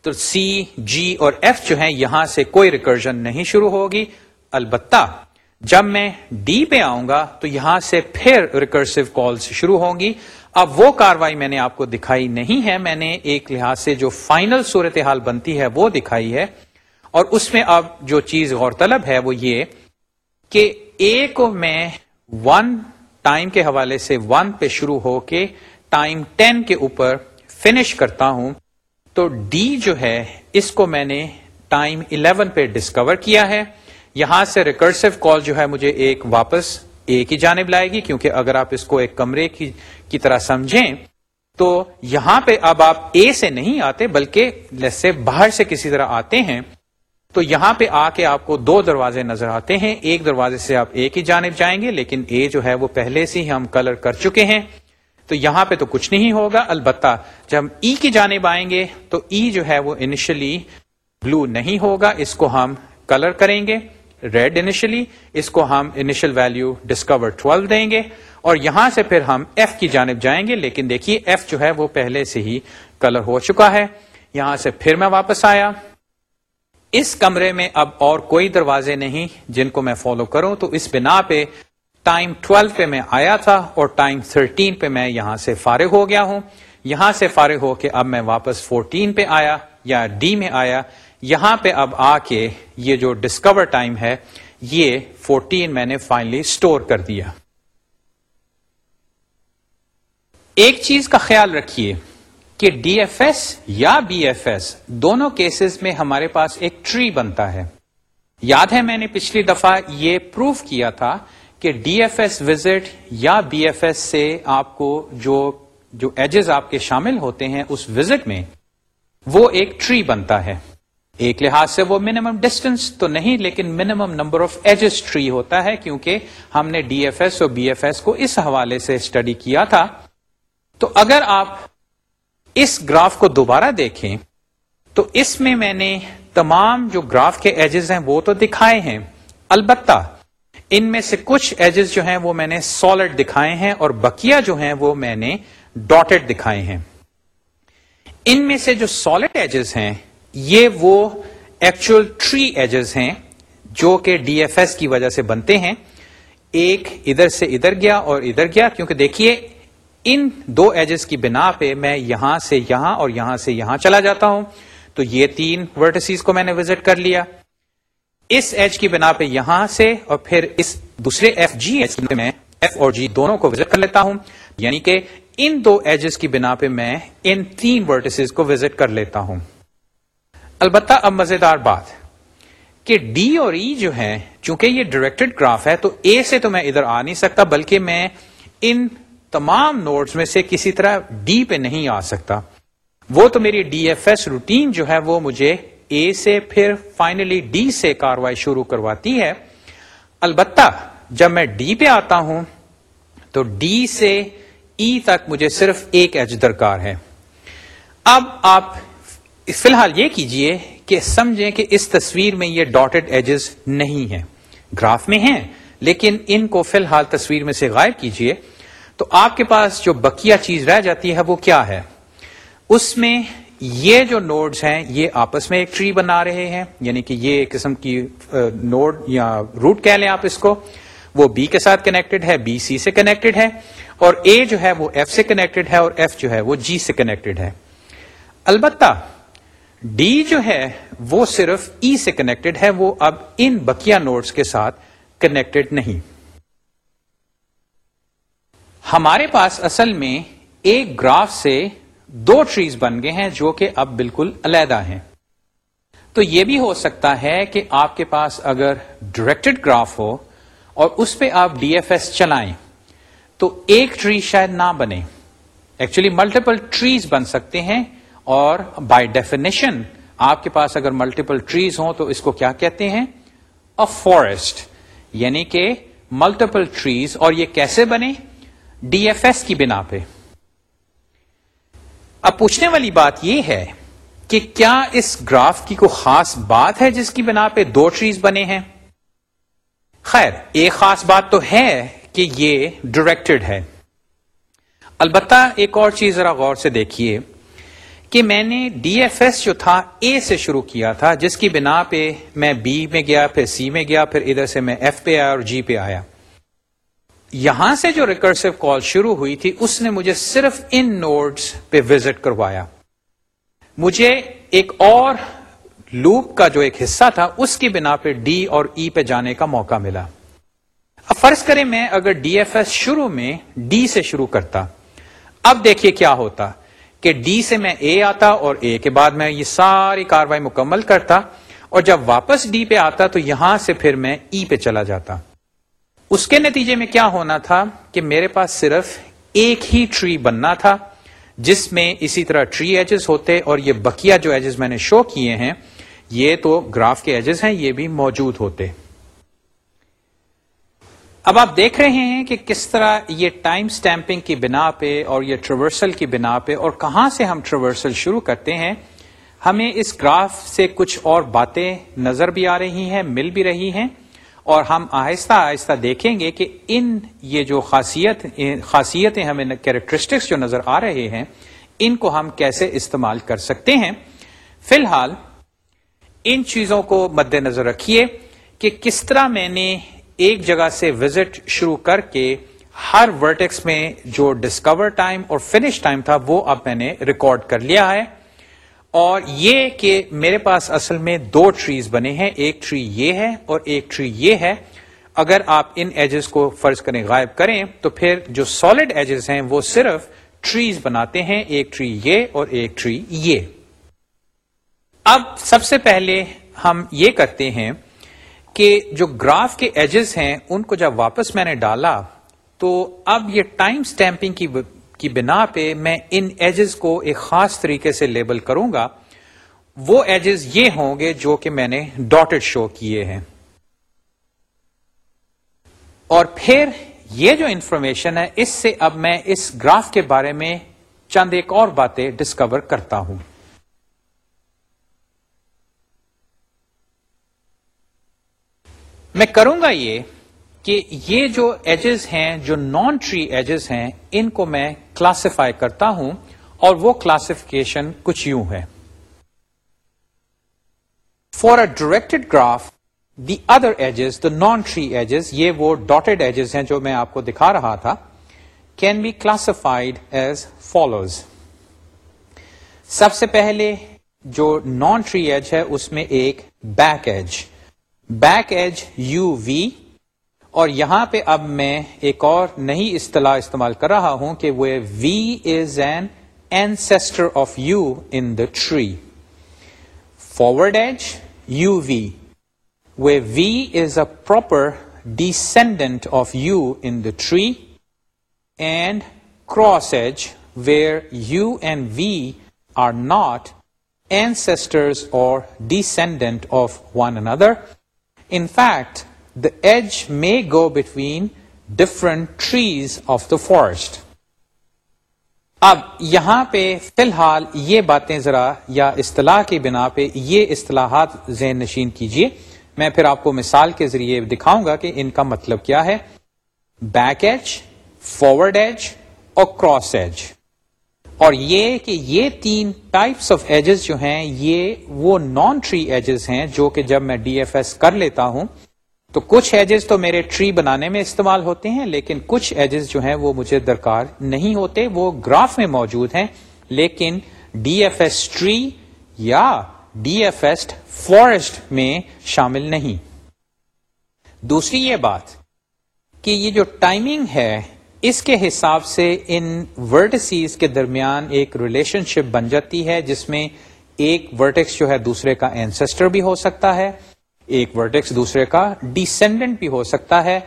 تو سی جی اور ایف جو ہیں یہاں سے کوئی ریکرجن نہیں شروع ہوگی البتہ جب میں ڈی پہ آؤں گا تو یہاں سے پھر ریکرسو کال شروع ہوں گی اب وہ کاروائی میں نے آپ کو دکھائی نہیں ہے میں نے ایک لحاظ سے جو فائنل صورتحال بنتی ہے وہ دکھائی ہے اور اس میں اب جو چیز غور طلب ہے وہ یہ کہ اے کو میں ون ٹائم کے حوالے سے ون پہ شروع ہو کے ٹائم ٹین کے اوپر فنش کرتا ہوں تو ڈی جو ہے اس کو میں نے ٹائم الیون پہ ڈسکور کیا ہے یہاں سے ریکرسو کال جو ہے مجھے ایک واپس اے کی جانب لائے گی کیونکہ اگر آپ اس کو ایک کمرے کی کی طرح سمجھیں تو یہاں پہ اب آپ اے سے نہیں آتے بلکہ سے باہر سے کسی طرح آتے ہیں تو یہاں پہ آ کے آپ کو دو دروازے نظر آتے ہیں ایک دروازے سے آپ اے کی جانب جائیں گے لیکن اے جو ہے وہ پہلے سے ہی ہم کلر کر چکے ہیں تو یہاں پہ تو کچھ نہیں ہوگا البتہ جب ہم ای کی جانب آئیں گے تو ای جو ہے وہ انیشلی بلو نہیں ہوگا اس کو ہم کلر کریں گے ریڈ انیشلی اس کو ہم انیشل ویلو ڈسکور ٹویلو دیں گے اور یہاں سے پھر ہم ایف کی جانب جائیں گے لیکن دیکھیے ایف جو ہے وہ پہلے سے ہی کلر ہو چکا ہے یہاں سے پھر میں واپس آیا اس کمرے میں اب اور کوئی دروازے نہیں جن کو میں فالو کروں تو اس بنا پہ ٹائم 12 پہ میں آیا تھا اور ٹائم 13 پہ میں یہاں سے فارغ ہو گیا ہوں یہاں سے فارغ ہو کے اب میں واپس 14 پہ آیا یا ڈی میں آیا یہاں پہ اب آ کے یہ جو ڈسکور ٹائم ہے یہ 14 میں نے فائنلی سٹور کر دیا ایک چیز کا خیال رکھیے کہ ڈی ایف ایس یا بی ایف ایس دونوں کیسز میں ہمارے پاس ایک ٹری بنتا ہے یاد ہے میں نے پچھلی دفعہ یہ پروف کیا تھا کہ ڈی ایف ایس وزٹ یا بی ایف ایس سے آپ کو جو ایجز آپ کے شامل ہوتے ہیں اس وزٹ میں وہ ایک ٹری بنتا ہے ایک لحاظ سے وہ منیمم ڈسٹینس تو نہیں لیکن minimum number of edges tree ہوتا ہے کیونکہ ہم نے ڈی ایف ایس اور بی ایف ایس کو اس حوالے سے اسٹڈی کیا تھا تو اگر آپ اس گراف کو دوبارہ دیکھیں تو اس میں میں نے تمام جو گراف کے ایجز ہیں وہ تو دکھائے ہیں البتہ ان میں سے کچھ ایجز جو ہیں وہ میں نے سالڈ دکھائے ہیں اور بکیا جو ہیں وہ میں نے ڈاٹڈ دکھائے ہیں ان میں سے جو سالڈ ایجز ہیں یہ وہ ایکچوئل ٹری ایجز ہیں جو کہ ڈی ایف ایس کی وجہ سے بنتے ہیں ایک ادھر سے ادھر گیا اور ادھر گیا کیونکہ دیکھیے ان دو ایجز کی بنا پہ میں یہاں سے یہاں اور یہاں سے یہاں چلا جاتا ہوں تو یہ تین ورٹسیز کو میں نے وزٹ کر لیا اس ایج کی بنا پہ یہاں سے اور پھر اس دوسرے ایف جی ایج میں ایف اور جی دونوں کو وزٹ کر لیتا ہوں یعنی کہ ان دو ایجز کی بنا پہ میں ان تین ورٹسیز کو وزٹ کر لیتا ہوں البتہ اب مزیدار بات کہ ڈی اور ای e جو ہیں چونکہ یہ ڈائریکٹڈ گراف ہے تو اے سے تو میں ادھر آ نہیں سکتا بلکہ میں ان تمام نوٹس میں سے کسی طرح ڈی پہ نہیں آ سکتا وہ تو میری ڈی ایف ایس روٹین جو ہے وہ مجھے اے سے پھر فائنلی ڈی سے کاروائی شروع کرواتی ہے البتہ جب میں ڈی ڈی پہ آتا ہوں تو سے ای e تک مجھے صرف ایک ایج درکار ہے اب آپ فی الحال یہ کیجئے کہ سمجھیں کہ اس تصویر میں یہ ڈاٹڈ ایجز نہیں ہیں گراف میں ہیں لیکن ان کو فی الحال تصویر میں سے غائب کیجئے تو آپ کے پاس جو بکیا چیز رہ جاتی ہے وہ کیا ہے اس میں یہ جو نوڈز ہیں یہ آپس میں ایک ٹری بنا رہے ہیں یعنی کہ یہ قسم کی نوڈ یا روٹ کہہ لیں آپ اس کو وہ بی کے ساتھ کنیکٹڈ ہے بی سی سے کنیکٹڈ ہے اور اے جو ہے وہ ایف سے کنیکٹڈ ہے اور ایف جو ہے وہ جی سے کنیکٹڈ ہے البتہ ڈی جو ہے وہ صرف ای سے کنیکٹڈ ہے وہ اب ان بکیا نوڈز کے ساتھ کنیکٹڈ نہیں ہمارے پاس اصل میں ایک گراف سے دو ٹریز بن گئے ہیں جو کہ اب بالکل علیحدہ ہیں تو یہ بھی ہو سکتا ہے کہ آپ کے پاس اگر ڈائریکٹڈ گراف ہو اور اس پہ آپ ڈی ایف ایس چلائیں تو ایک ٹری شاید نہ بنے ایکچولی ملٹیپل ٹریز بن سکتے ہیں اور بائی ڈیفینیشن آپ کے پاس اگر ملٹیپل ٹریز ہوں تو اس کو کیا کہتے ہیں ا فارسٹ یعنی کہ ملٹیپل ٹریز اور یہ کیسے بنے ڈی ایف ایس کی بنا پہ اب پوچھنے والی بات یہ ہے کہ کیا اس گراف کی کوئی خاص بات ہے جس کی بنا پہ دو ٹریز بنے ہیں خیر ایک خاص بات تو ہے کہ یہ ڈائریکٹڈ ہے البتہ ایک اور چیز ذرا غور سے دیکھیے کہ میں نے ڈی ایف ایس جو تھا اے سے شروع کیا تھا جس کی بنا پہ میں بی میں گیا پھر سی میں گیا پھر ادھر سے میں ایف پہ آیا اور جی پہ آیا یہاں سے جو ریکرسو کال شروع ہوئی تھی اس نے مجھے صرف ان نوڈز پہ وزٹ کروایا مجھے ایک اور لوپ کا جو ایک حصہ تھا اس کی بنا پہ ڈی اور ای e پہ جانے کا موقع ملا اب فرض کریں میں اگر ڈی ایف ایس شروع میں ڈی سے شروع کرتا اب دیکھیے کیا ہوتا کہ ڈی سے میں اے آتا اور اے کے بعد میں یہ ساری کاروائی مکمل کرتا اور جب واپس ڈی پہ آتا تو یہاں سے پھر میں ای e پہ چلا جاتا اس کے نتیجے میں کیا ہونا تھا کہ میرے پاس صرف ایک ہی ٹری بننا تھا جس میں اسی طرح ٹری ایجز ہوتے اور یہ بکیا جو ایجز میں نے شو کیے ہیں یہ تو گراف کے ایجز ہیں یہ بھی موجود ہوتے اب آپ دیکھ رہے ہیں کہ کس طرح یہ ٹائم سٹیمپنگ کی بنا پہ اور یہ ٹریورسل کی بنا پہ اور کہاں سے ہم ٹریورسل شروع کرتے ہیں ہمیں اس گراف سے کچھ اور باتیں نظر بھی آ رہی ہیں مل بھی رہی ہیں اور ہم آہستہ آہستہ دیکھیں گے کہ ان یہ جو خاصیت خاصیتیں ہمیں کیریکٹرسٹکس جو نظر آ رہے ہیں ان کو ہم کیسے استعمال کر سکتے ہیں فی الحال ان چیزوں کو مد نظر رکھیے کہ کس طرح میں نے ایک جگہ سے وزٹ شروع کر کے ہر ورٹیکس میں جو ڈسکور ٹائم اور فنش ٹائم تھا وہ اب میں نے ریکارڈ کر لیا ہے اور یہ کہ میرے پاس اصل میں دو ٹریز بنے ہیں ایک ٹری یہ ہے اور ایک ٹری یہ ہے اگر آپ ان ایجز کو فرض کریں غائب کریں تو پھر جو سالڈ ایجز ہیں وہ صرف ٹریز بناتے ہیں ایک ٹری یہ اور ایک ٹری یہ اب سب سے پہلے ہم یہ کرتے ہیں کہ جو گراف کے ایجز ہیں ان کو جب واپس میں نے ڈالا تو اب یہ ٹائم سٹیمپنگ کی کی بنا پہ میں ان ایجز کو ایک خاص طریقے سے لیبل کروں گا وہ ایجز یہ ہوں گے جو کہ میں نے ڈاٹڈ شو کیے ہیں اور پھر یہ جو انفارمیشن ہے اس سے اب میں اس گراف کے بارے میں چند ایک اور باتیں ڈسکور کرتا ہوں میں کروں گا یہ کہ یہ جو ایجز ہیں جو نان ٹری ایجز ہیں ان کو میں کلاسیفائی کرتا ہوں اور وہ کلاسیفکیشن کچھ یوں ہے for a directed graph the other edges the non tree edges یہ وہ ڈاٹڈ ایجز ہیں جو میں آپ کو دکھا رہا تھا can be classified as follows سب سے پہلے جو نان ٹری ایج ہے اس میں ایک back edge back edge u v اور یہاں پہ اب میں ایک اور نئی اصطلاح استعمال کر رہا ہوں کہ وہ v is an ancestor of u in the tree forward edge u v where v is a proper descendant of u in the tree and cross edge where u and v are not an or descendant of one another in fact edge may go between different trees of the forest اب یہاں پہ فی الحال یہ باتیں ذرا یا اصطلاح کی بنا پہ یہ اصطلاحات ذہن نشین کیجیے میں پھر آپ کو مثال کے ذریعے دکھاؤں گا کہ ان کا مطلب کیا ہے بیک ایج فارورڈ ایج اور کراس ایج اور یہ کہ یہ تین ٹائپس آف ایجز جو ہیں یہ وہ نان ٹری ایجز ہیں جو کہ جب میں ڈی ایف ایس کر لیتا ہوں تو کچھ ایجز تو میرے ٹری بنانے میں استعمال ہوتے ہیں لیکن کچھ ایجز جو ہیں وہ مجھے درکار نہیں ہوتے وہ گراف میں موجود ہیں لیکن ڈی ایف ایس ٹری یا ڈی ایف ایس فورسٹ میں شامل نہیں دوسری یہ بات کہ یہ جو ٹائمنگ ہے اس کے حساب سے ان ورٹسیز کے درمیان ایک ریلیشن شپ بن جاتی ہے جس میں ایک ورٹکس جو ہے دوسرے کا اینسسٹر بھی ہو سکتا ہے ایک ورٹیکس دوسرے کا ڈیسینڈنٹ بھی ہو سکتا ہے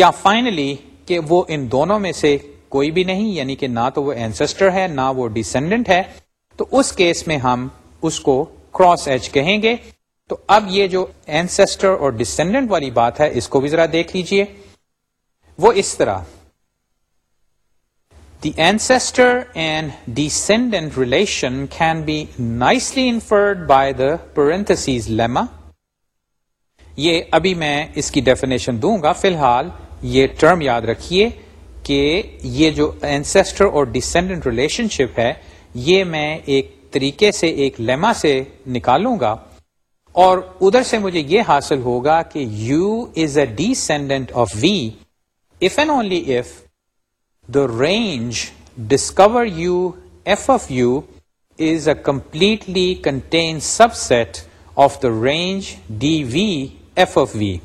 یا فائنلی کہ وہ ان دونوں میں سے کوئی بھی نہیں یعنی کہ نہ تو وہ اینسٹر ہے نہ وہ ڈیسینڈنٹ ہے تو اس کیس میں ہم اس کو کراس ایچ کہیں گے تو اب یہ جو اینسٹر اور ڈسینڈنٹ والی بات ہے اس کو بھی ذرا دیکھ لیجئے وہ اس طرح the ancestor and descendant relation can be nicely inferred by the parentheses lemma یہ ابھی میں اس کی ڈیفینیشن دوں گا فی الحال یہ ٹرم یاد رکھیے کہ یہ جو اینسیسٹر اور ڈسینڈنٹ ریلیشن شپ ہے یہ میں ایک طریقے سے ایک لیما سے نکالوں گا اور ادھر سے مجھے یہ حاصل ہوگا کہ u is a descendant of v if and only if the range discover u f of u is a completely contained sub of the range d v f of v.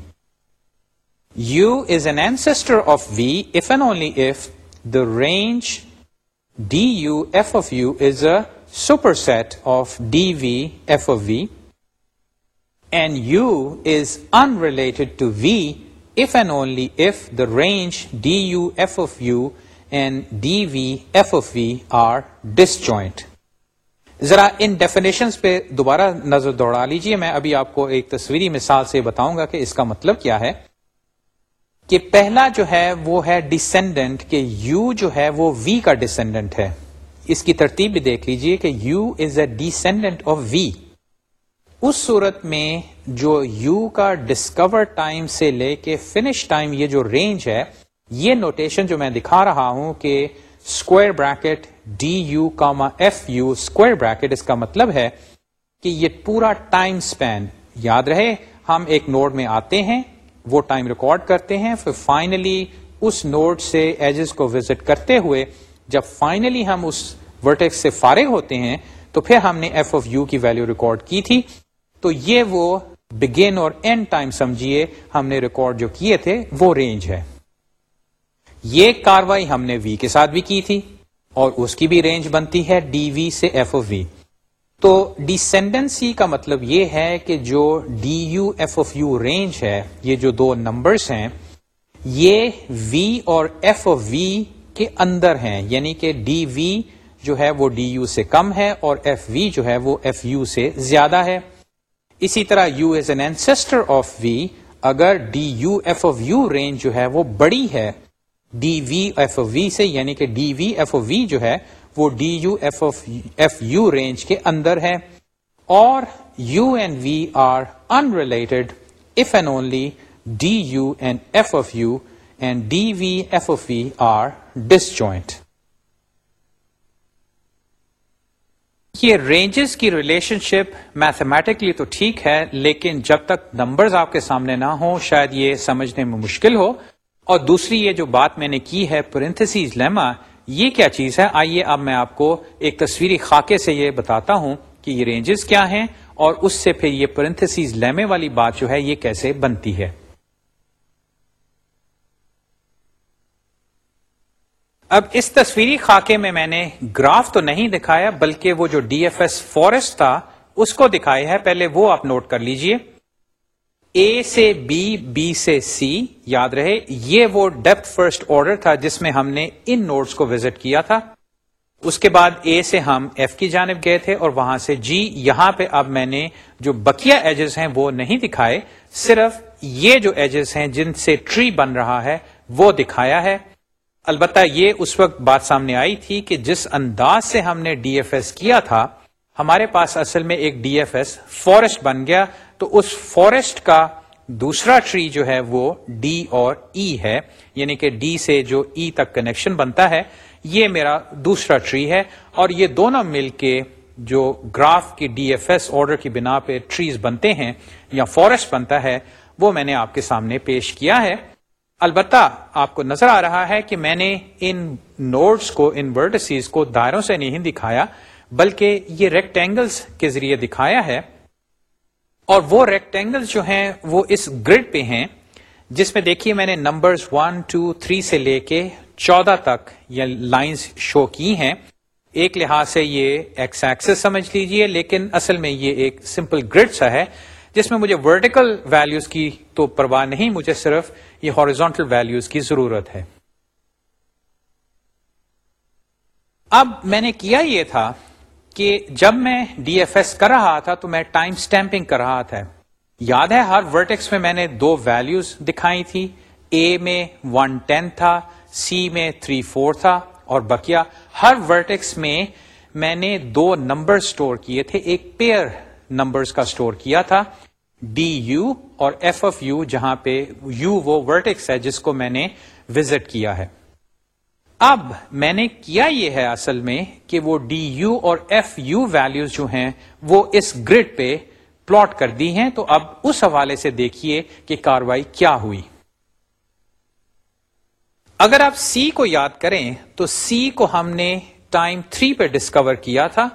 U is an ancestor of v if and only if the range du f of u is a superset of dv f of v, and u is unrelated to v if and only if the range du f of u and dv f of v are disjoint. ذرا ان definitions پہ دوبارہ نظر دوڑا لیجئے میں ابھی آپ کو ایک تصویری مثال سے بتاؤں گا کہ اس کا مطلب کیا ہے کہ پہلا جو ہے وہ ہے ڈسینڈنٹ کہ یو جو ہے وہ وی کا ڈسینڈنٹ ہے اس کی ترتیب بھی دیکھ لیجئے کہ u is a descendant of v اس صورت میں جو یو کا ڈسکور ٹائم سے لے کے فنش ٹائم یہ جو رینج ہے یہ نوٹیشن جو میں دکھا رہا ہوں کہ square bracket d u comma f u square bracket اس کا مطلب ہے کہ یہ پورا ٹائم اسپین یاد رہے ہم ایک نوڈ میں آتے ہیں وہ ٹائم ریکارڈ کرتے ہیں پھر فائنلی اس نوڈ سے ایجز کو وزٹ کرتے ہوئے جب فائنلی ہم اس ورٹیکس سے فارغ ہوتے ہیں تو پھر ہم نے ایف آف یو کی ویلو ریکارڈ کی تھی تو یہ وہ بگین اور اینڈ ٹائم سمجھیے ہم نے ریکارڈ جو کیے تھے وہ رینج ہے یہ کاروائی ہم نے وی کے ساتھ بھی کی تھی اور اس کی بھی رینج بنتی ہے ڈی وی سے ایف او وی تو ڈیسینڈنسی کا مطلب یہ ہے کہ جو d u f of u range ہے یہ جو دو نمبرس ہیں یہ وی اور ایف او وی کے اندر ہیں یعنی کہ ڈی وی جو ہے وہ ڈی یو سے کم ہے اور ایف وی جو ہے وہ ایف یو سے زیادہ ہے اسی طرح u is an ancestor of v اگر d u f of u range جو ہے وہ بڑی ہے ڈی وی ایف او وی سے یعنی کہ ڈی وی ایف او وی جو ہے وہ d u f f u range کے اندر ہے اور u and v are unrelated if and only d u and f of u and d v f of v are disjoint یہ ranges کی relationship mathematically تو ٹھیک ہے لیکن جب تک نمبرز آپ کے سامنے نہ ہوں شاید یہ سمجھنے میں مشکل ہو اور دوسری یہ جو بات میں نے کی ہے پرنتھس لیما یہ کیا چیز ہے آئیے اب میں آپ کو ایک تصویری خاکے سے یہ بتاتا ہوں کہ یہ رینجز کیا ہیں اور اس سے پھر یہ پرنتھس لیمے والی بات جو ہے یہ کیسے بنتی ہے اب اس تصویری خاکے میں میں نے گراف تو نہیں دکھایا بلکہ وہ جو ڈی ایف ایس فورسٹ تھا اس کو دکھائے ہے پہلے وہ آپ نوٹ کر لیجئے اے سے بی سے سی یاد رہے یہ وہ ڈیپ فرسٹ آرڈر تھا جس میں ہم نے ان نوٹس کو وزٹ کیا تھا اس کے بعد اے سے ہم ایف کی جانب گئے تھے اور وہاں سے جی یہاں پہ اب میں نے جو بکیا ایجز ہیں وہ نہیں دکھائے صرف یہ جو ایجز ہیں جن سے ٹری بن رہا ہے وہ دکھایا ہے البتہ یہ اس وقت بات سامنے آئی تھی کہ جس انداز سے ہم نے ڈی ایف ایس کیا تھا ہمارے پاس اصل میں ایک ڈی ایف ایس فورسٹ بن گیا تو اس فارسٹ کا دوسرا ٹری جو ہے وہ ڈی اور ای e ہے یعنی کہ ڈی سے جو ای e تک کنیکشن بنتا ہے یہ میرا دوسرا ٹری ہے اور یہ دونوں مل کے جو گراف کی ڈی ایف ایس آرڈر کی بنا پہ ٹریز بنتے ہیں یا فارسٹ بنتا ہے وہ میں نے آپ کے سامنے پیش کیا ہے البتہ آپ کو نظر آ رہا ہے کہ میں نے ان نوڈز کو ان ورڈسیز کو دائروں سے نہیں دکھایا بلکہ یہ ریکٹینگلس کے ذریعے دکھایا ہے اور وہ ریکٹینگل جو ہیں وہ اس گریڈ پہ ہیں جس میں دیکھیے میں نے نمبر ون ٹو تھری سے لے کے چودہ تک یہ لائنز شو کی ہیں ایک لحاظ سے یہ ایکس ایکس سمجھ لیجئے لیکن اصل میں یہ ایک سمپل گریڈ سا ہے جس میں مجھے ورٹیکل ویلیوز کی تو پرواہ نہیں مجھے صرف یہ ہارزونٹل ویلیوز کی ضرورت ہے اب میں نے کیا یہ تھا کہ جب میں ڈی ایف ایس کر رہا تھا تو میں ٹائم سٹیمپنگ کر رہا تھا یاد ہے ہر ورٹیکس میں میں نے دو ویلوز دکھائی تھی اے میں ون ٹین تھا سی میں تھری فور تھا اور بکیا ہر ورٹیکس میں میں نے دو نمبر سٹور کیے تھے ایک پیئر نمبرز کا سٹور کیا تھا ڈی یو اور ایف ایف یو جہاں پہ یو وہ ورٹیکس ہے جس کو میں نے وزٹ کیا ہے اب میں نے کیا یہ ہے اصل میں کہ وہ ڈی یو اور ایف یو ویلوز جو ہیں وہ اس گریڈ پہ پلاٹ کر دی ہیں تو اب اس حوالے سے دیکھیے کہ کاروائی کیا ہوئی اگر آپ سی کو یاد کریں تو سی کو ہم نے ٹائم تھری پہ ڈسکور کیا تھا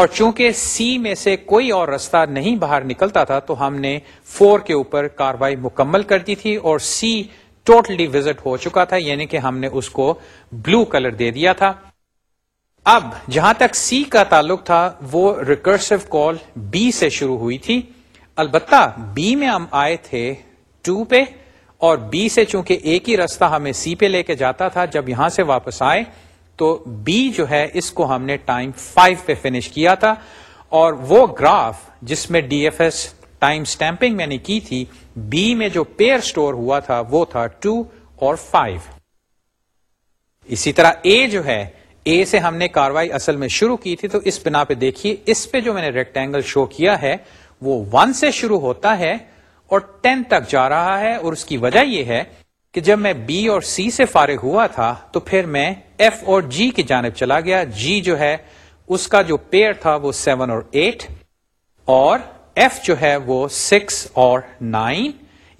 اور چونکہ سی میں سے کوئی اور رستہ نہیں باہر نکلتا تھا تو ہم نے فور کے اوپر کاروائی مکمل کر دی تھی اور سی ٹوٹلی وزٹ ہو چکا تھا یعنی کہ ہم نے اس کو بلو کلر دے دیا تھا اب جہاں تک سی کا تعلق تھا وہ ریکرسو کال بی سے شروع ہوئی تھی البتہ بی میں ہم آئے تھے ٹو پہ اور بی سے چونکہ ایک ہی راستہ ہمیں سی پہ لے کے جاتا تھا جب یہاں سے واپس آئے تو بی جو ہے اس کو ہم نے ٹائم فائیو پہ فنش کیا تھا اور وہ گراف جس میں D F S time stamping میں نے کی تھی بی میں جو پیئر اسٹور ہوا تھا وہ تھا ٹو اور فائیو اسی طرح اے جو ہے اے سے ہم نے کاروائی اصل میں شروع کی تھی تو اس بنا پہ دیکھیے اس پہ جو میں نے ریکٹینگل شو کیا ہے وہ ون سے شروع ہوتا ہے اور ٹین تک جا رہا ہے اور اس کی وجہ یہ ہے کہ جب میں بی اور سی سے فارغ ہوا تھا تو پھر میں ایف اور جی کی جانب چلا گیا جی جو ہے اس کا جو پیئر تھا وہ سیون اور ایٹ اور ایف جو ہے وہ سکس اور نائن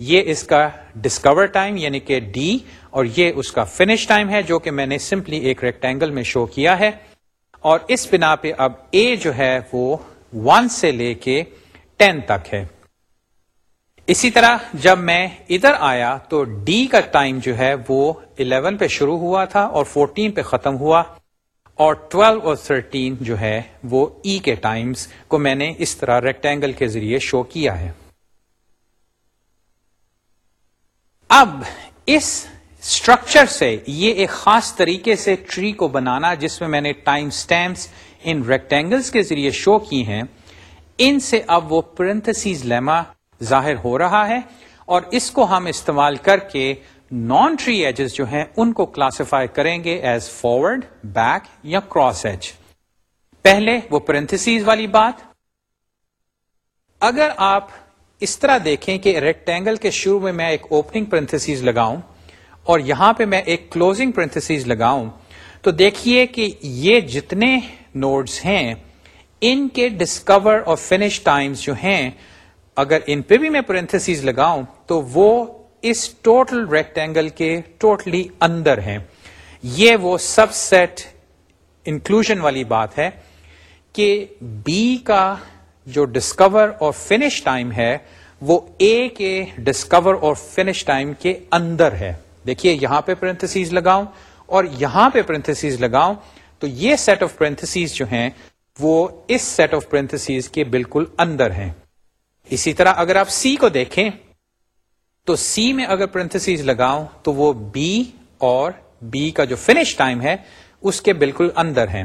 یہ اس کا ڈسکور ٹائم یعنی کہ ڈی اور یہ اس کا فنش ٹائم ہے جو کہ میں نے سمپلی ایک ریکٹینگل میں شو کیا ہے اور اس بنا پہ اب اے جو ہے وہ ون سے لے کے ٹین تک ہے اسی طرح جب میں ادھر آیا تو ڈی کا ٹائم جو ہے وہ الیون پہ شروع ہوا تھا اور فورٹین پہ ختم ہوا اور 12 اور 13 جو ہے وہ ای کے ٹائمز کو میں نے اس طرح ریکٹینگل کے ذریعے شو کیا ہے اب اس اسٹرکچر سے یہ ایک خاص طریقے سے ٹری کو بنانا جس میں میں نے ٹائم سٹیمپس ان ریکٹینگلس کے ذریعے شو کی ہیں ان سے اب وہ پرنتسیز لیما ظاہر ہو رہا ہے اور اس کو ہم استعمال کر کے نان ٹری ایجز جو ہیں ان کو کلاسیفائی کریں گے ایز فارورڈ بیک یا کراس ایج پہلے وہ پرنتھسیز والی بات اگر آپ اس طرح دیکھیں کہ ریکٹینگل کے شروع میں میں ایک اوپننگ پرنتس لگاؤں اور یہاں پہ میں ایک کلوزنگ پرنتھسیز لگاؤں تو دیکھیے کہ یہ جتنے نوڈز ہیں ان کے ڈسکور اور فنش ٹائمز جو ہیں اگر ان پہ بھی میں پرنتھسیز لگاؤں تو وہ اس ٹوٹل ریکٹینگل کے ٹوٹلی اندر ہیں یہ وہ سب سیٹ انکلوژن والی بات ہے کہ بی کا جو ڈسکور اور فنش ٹائم ہے وہ اے کے ڈسکور اور فنش ٹائم کے اندر ہے دیکھیے یہاں پہ پرنتھسیز لگاؤں اور یہاں پہ پرنتس لگاؤں تو یہ سیٹ آف جو ہیں وہ اس سیٹ آف کے بالکل اندر ہیں اسی طرح اگر آپ سی کو دیکھیں تو سی میں اگر پرنتس لگاؤں تو وہ بی اور بی کا جو فنش ٹائم ہے اس کے بالکل اندر ہے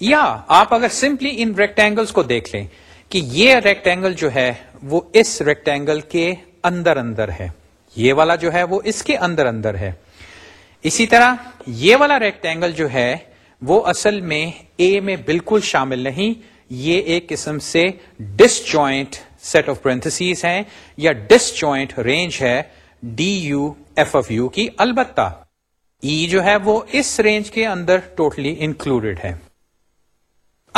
یا آپ اگر سمپلی ان ریکٹینگلس کو دیکھ لیں کہ یہ ریکٹینگل جو ہے وہ اس ریکٹینگل کے اندر اندر ہے یہ والا جو ہے وہ اس کے اندر اندر ہے اسی طرح یہ والا ریکٹینگل جو ہے وہ اصل میں اے میں بالکل شامل نہیں یہ ایک قسم سے ڈس جوائنٹ سیٹ آف ہیں یا ڈس جوائنٹ رینج ہے d u f of u کی البتہ ای e جو ہے وہ اس رینج کے اندر ٹوٹلی totally انکلوڈیڈ ہے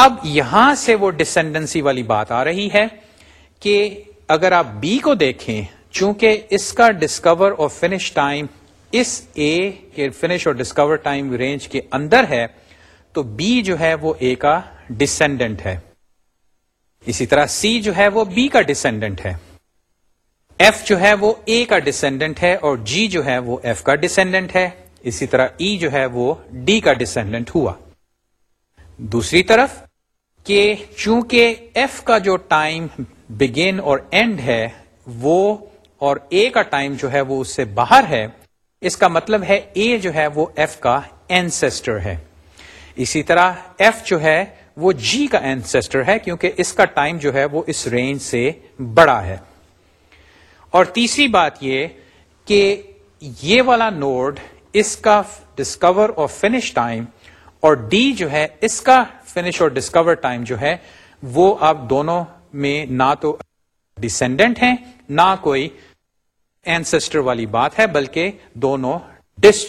اب یہاں سے وہ ڈسینڈنسی والی بات آ رہی ہے کہ اگر آپ بی کو دیکھیں چونکہ اس کا ڈسکور اور فنش ٹائم اس اے کے فنش اور ڈسکور ٹائم رینج کے اندر ہے تو بی جو ہے وہ اے کا ڈسینڈنٹ ہے اسی طرح سی جو ہے وہ بی کا ڈسینڈنٹ ہے ایف جو ہے وہ اے کا ڈسینڈنٹ ہے اور جی جو ہے وہ ایف کا ڈسینڈنٹ ہے اسی طرح ای e جو ہے وہ ڈی کا ڈسینڈنٹ ہوا دوسری طرف کہ چونکہ ایف کا جو ٹائم بگن اور اینڈ ہے وہ اور اے کا ٹائم جو ہے وہ اس سے باہر ہے اس کا مطلب ہے اے جو ہے وہ ایف کا اینسٹر ہے اسی طرح ایف جو ہے وہ جی کا اینسٹر ہے کیونکہ اس کا ٹائم جو ہے وہ اس رینج سے بڑا ہے اور تیسری بات یہ کہ یہ والا نوڈ اس کا ڈسکور اور فنش ٹائم اور ڈی جو ہے اس کا فنش اور ڈسکور ٹائم جو ہے وہ آپ دونوں میں نہ تو ڈسینڈنٹ ہیں نہ کوئی اینسٹر والی بات ہے بلکہ دونوں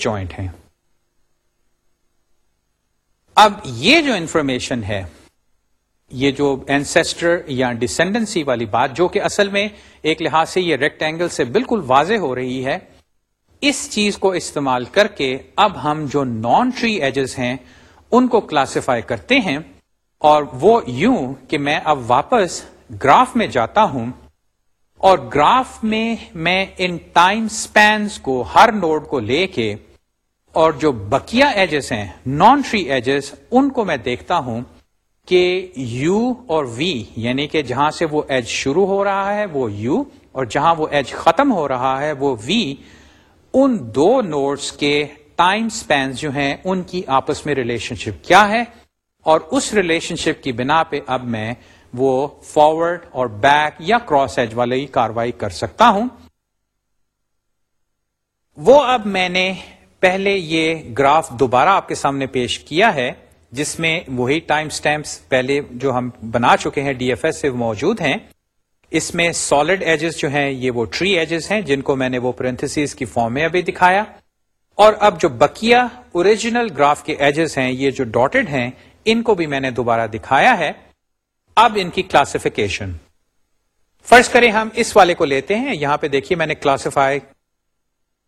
جوائنٹ ہیں اب یہ جو انفارمیشن ہے یہ جو اینسیسٹر یا ڈسینڈنسی والی بات جو کہ اصل میں ایک لحاظ سے یہ ریکٹ اینگل سے بالکل واضح ہو رہی ہے اس چیز کو استعمال کر کے اب ہم جو نان ٹری ایجز ہیں ان کو کلاسیفائی کرتے ہیں اور وہ یوں کہ میں اب واپس گراف میں جاتا ہوں اور گراف میں میں ان ٹائم سپینز کو ہر نوڈ کو لے کے اور جو بقیہ ایجز ہیں نان فری ایجز ان کو میں دیکھتا ہوں کہ یو اور وی یعنی کہ جہاں سے وہ ایج شروع ہو رہا ہے وہ یو اور جہاں وہ ایج ختم ہو رہا ہے وہ وی ان دو نوٹس کے ٹائم سپینز جو ہیں ان کی آپس میں ریلیشن شپ کیا ہے اور اس ریلیشن شپ کی بنا پہ اب میں وہ فارورڈ اور بیک یا کراس ایج والے کاروائی کر سکتا ہوں وہ اب میں نے پہلے یہ گراف دوبارہ آپ کے سامنے پیش کیا ہے جس میں وہی ٹائم سٹیمپس پہلے جو ہم بنا چکے ہیں ڈی ایف ایس سے موجود ہیں اس میں سالڈ ایجز جو ہیں یہ وہ ٹری ایجز ہیں جن کو میں نے وہ پرنتھس کی فارم میں ابھی دکھایا اور اب جو بکیا اوریجنل گراف کے ایجز ہیں یہ جو ڈاٹڈ ہیں ان کو بھی میں نے دوبارہ دکھایا ہے اب ان کی کلاسیفیکیشن فرض کریں ہم اس والے کو لیتے ہیں یہاں پہ دیکھیے میں نے کلاسیفائی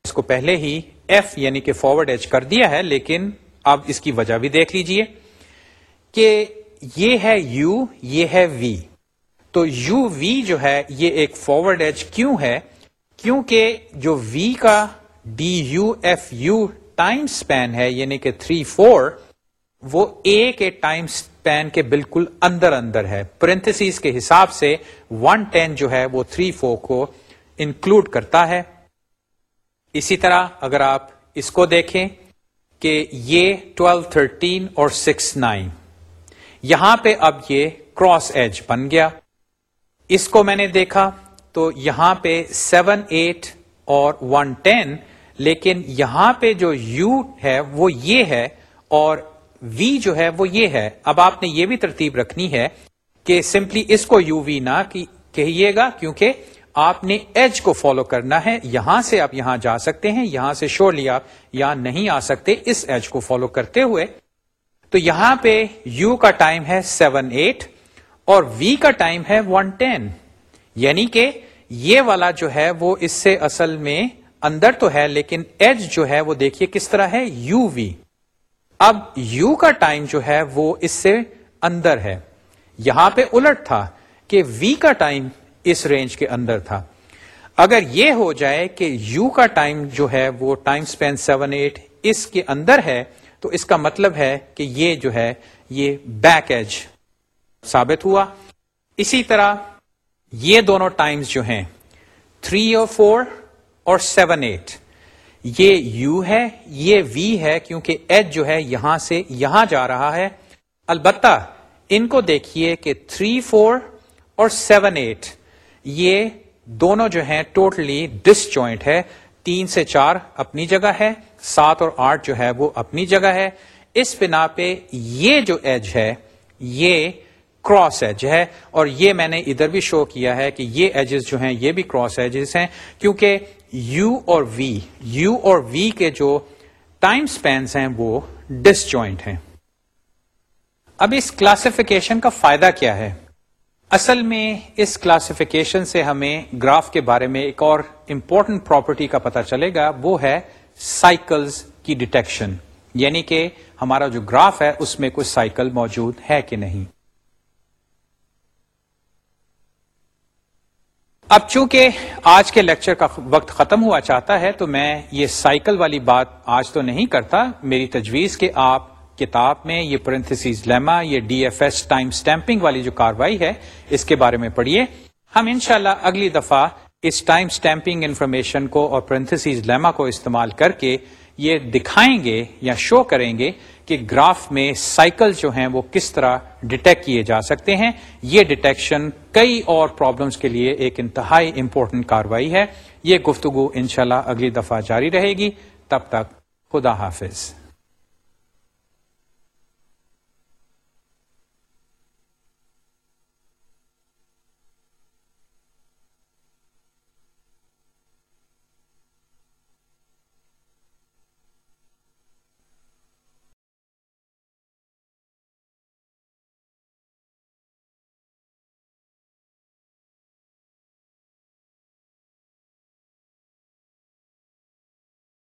اس کو پہلے ہی ایف یعنی کہ فارورڈ ایچ کر دیا ہے لیکن اب اس کی وجہ بھی دیکھ لیجئے کہ یہ ہے یو یہ ہے وی تو یو وی جو ہے یہ ایک فارورڈ ایچ کیوں ہے کیونکہ جو وی کا d u f u time span ہے یعنی کہ تھری فور وہ اے کے ٹائم سپین کے بالکل اندر اندر ہے پرنتس کے حساب سے ون ٹین جو ہے وہ تھری فور کو انکلوڈ کرتا ہے اسی طرح اگر آپ اس کو دیکھیں کہ یہ ٹویلو تھرٹین اور سکس نائن یہاں پہ اب یہ کراس ایج بن گیا اس کو میں نے دیکھا تو یہاں پہ سیون ایٹ اور ون ٹین لیکن یہاں پہ جو یو ہے وہ یہ ہے اور وی جو ہے وہ یہ ہے اب آپ نے یہ بھی ترتیب رکھنی ہے کہ سمپلی اس کو یو وی نہ کہیے گا کیونکہ آپ نے ایج کو فالو کرنا ہے یہاں سے آپ یہاں جا سکتے ہیں یہاں سے شور لیا آپ یہاں نہیں آ سکتے اس ایج کو فالو کرتے ہوئے تو یہاں پہ یو کا ٹائم ہے سیون ایٹ اور وی کا ٹائم ہے ون ٹین یعنی کہ یہ والا جو ہے وہ اس سے اصل میں اندر تو ہے لیکن ایج جو ہے وہ دیکھیے کس طرح ہے یو وی اب یو کا ٹائم جو ہے وہ اس سے اندر ہے یہاں پہ الٹ تھا کہ وی کا ٹائم اس رینج کے اندر تھا اگر یہ ہو جائے کہ یو کا ٹائم جو ہے وہ ٹائم سپین سیون ایٹ اس کے اندر ہے تو اس کا مطلب ہے کہ یہ جو ہے یہ بیک ایج ثابت ہوا اسی طرح یہ دونوں ٹائمز جو ہیں تھری فور اور سیون ایٹ یہ یو ہے یہ وی ہے کیونکہ ایج جو ہے یہاں سے یہاں جا رہا ہے البتہ ان کو دیکھیے کہ تھری فور اور سیون ایٹ یہ دونوں جو ہیں ٹوٹلی ڈس جوائنٹ ہے تین سے چار اپنی جگہ ہے سات اور آٹھ جو ہے وہ اپنی جگہ ہے اس بنا پہ یہ جو ایج ہے یہ کراس ایج ہے اور یہ میں نے ادھر بھی شو کیا ہے کہ یہ ایجز جو ہیں یہ بھی کراس ایجز ہیں کیونکہ یو اور وی یو اور وی کے جو ٹائم سپینز ہیں وہ ڈس جوائنٹ ہیں اب اس کلاسیفیکیشن کا فائدہ کیا ہے اصل میں اس کلاسیفیکیشن سے ہمیں گراف کے بارے میں ایک اور امپورٹنٹ پراپرٹی کا پتہ چلے گا وہ ہے سائیکلز کی ڈیٹیکشن یعنی کہ ہمارا جو گراف ہے اس میں کوئی سائیکل موجود ہے کہ نہیں اب چونکہ آج کے لیکچر کا وقت ختم ہوا چاہتا ہے تو میں یہ سائیکل والی بات آج تو نہیں کرتا میری تجویز کہ آپ کتاب میں یہ پرنتھس لیما یہ D F S time stamping والی جو کاروائی ہے اس کے بارے میں پڑھیے ہم انشاءاللہ اگلی دفعہ اس ٹائم اسٹمپنگ انفارمیشن کو اور پرنتھسیز لیما کو استعمال کر کے یہ دکھائیں گے یا شو کریں گے کہ گراف میں سائیکل جو ہیں وہ کس طرح ڈیٹیکٹ کیے جا سکتے ہیں یہ ڈیٹیکشن کئی اور پرابلمس کے لیے ایک انتہائی امپورٹنٹ کاروائی ہے یہ گفتگو انشاءاللہ اگلی دفعہ جاری رہے گی تب تک خدا حافظ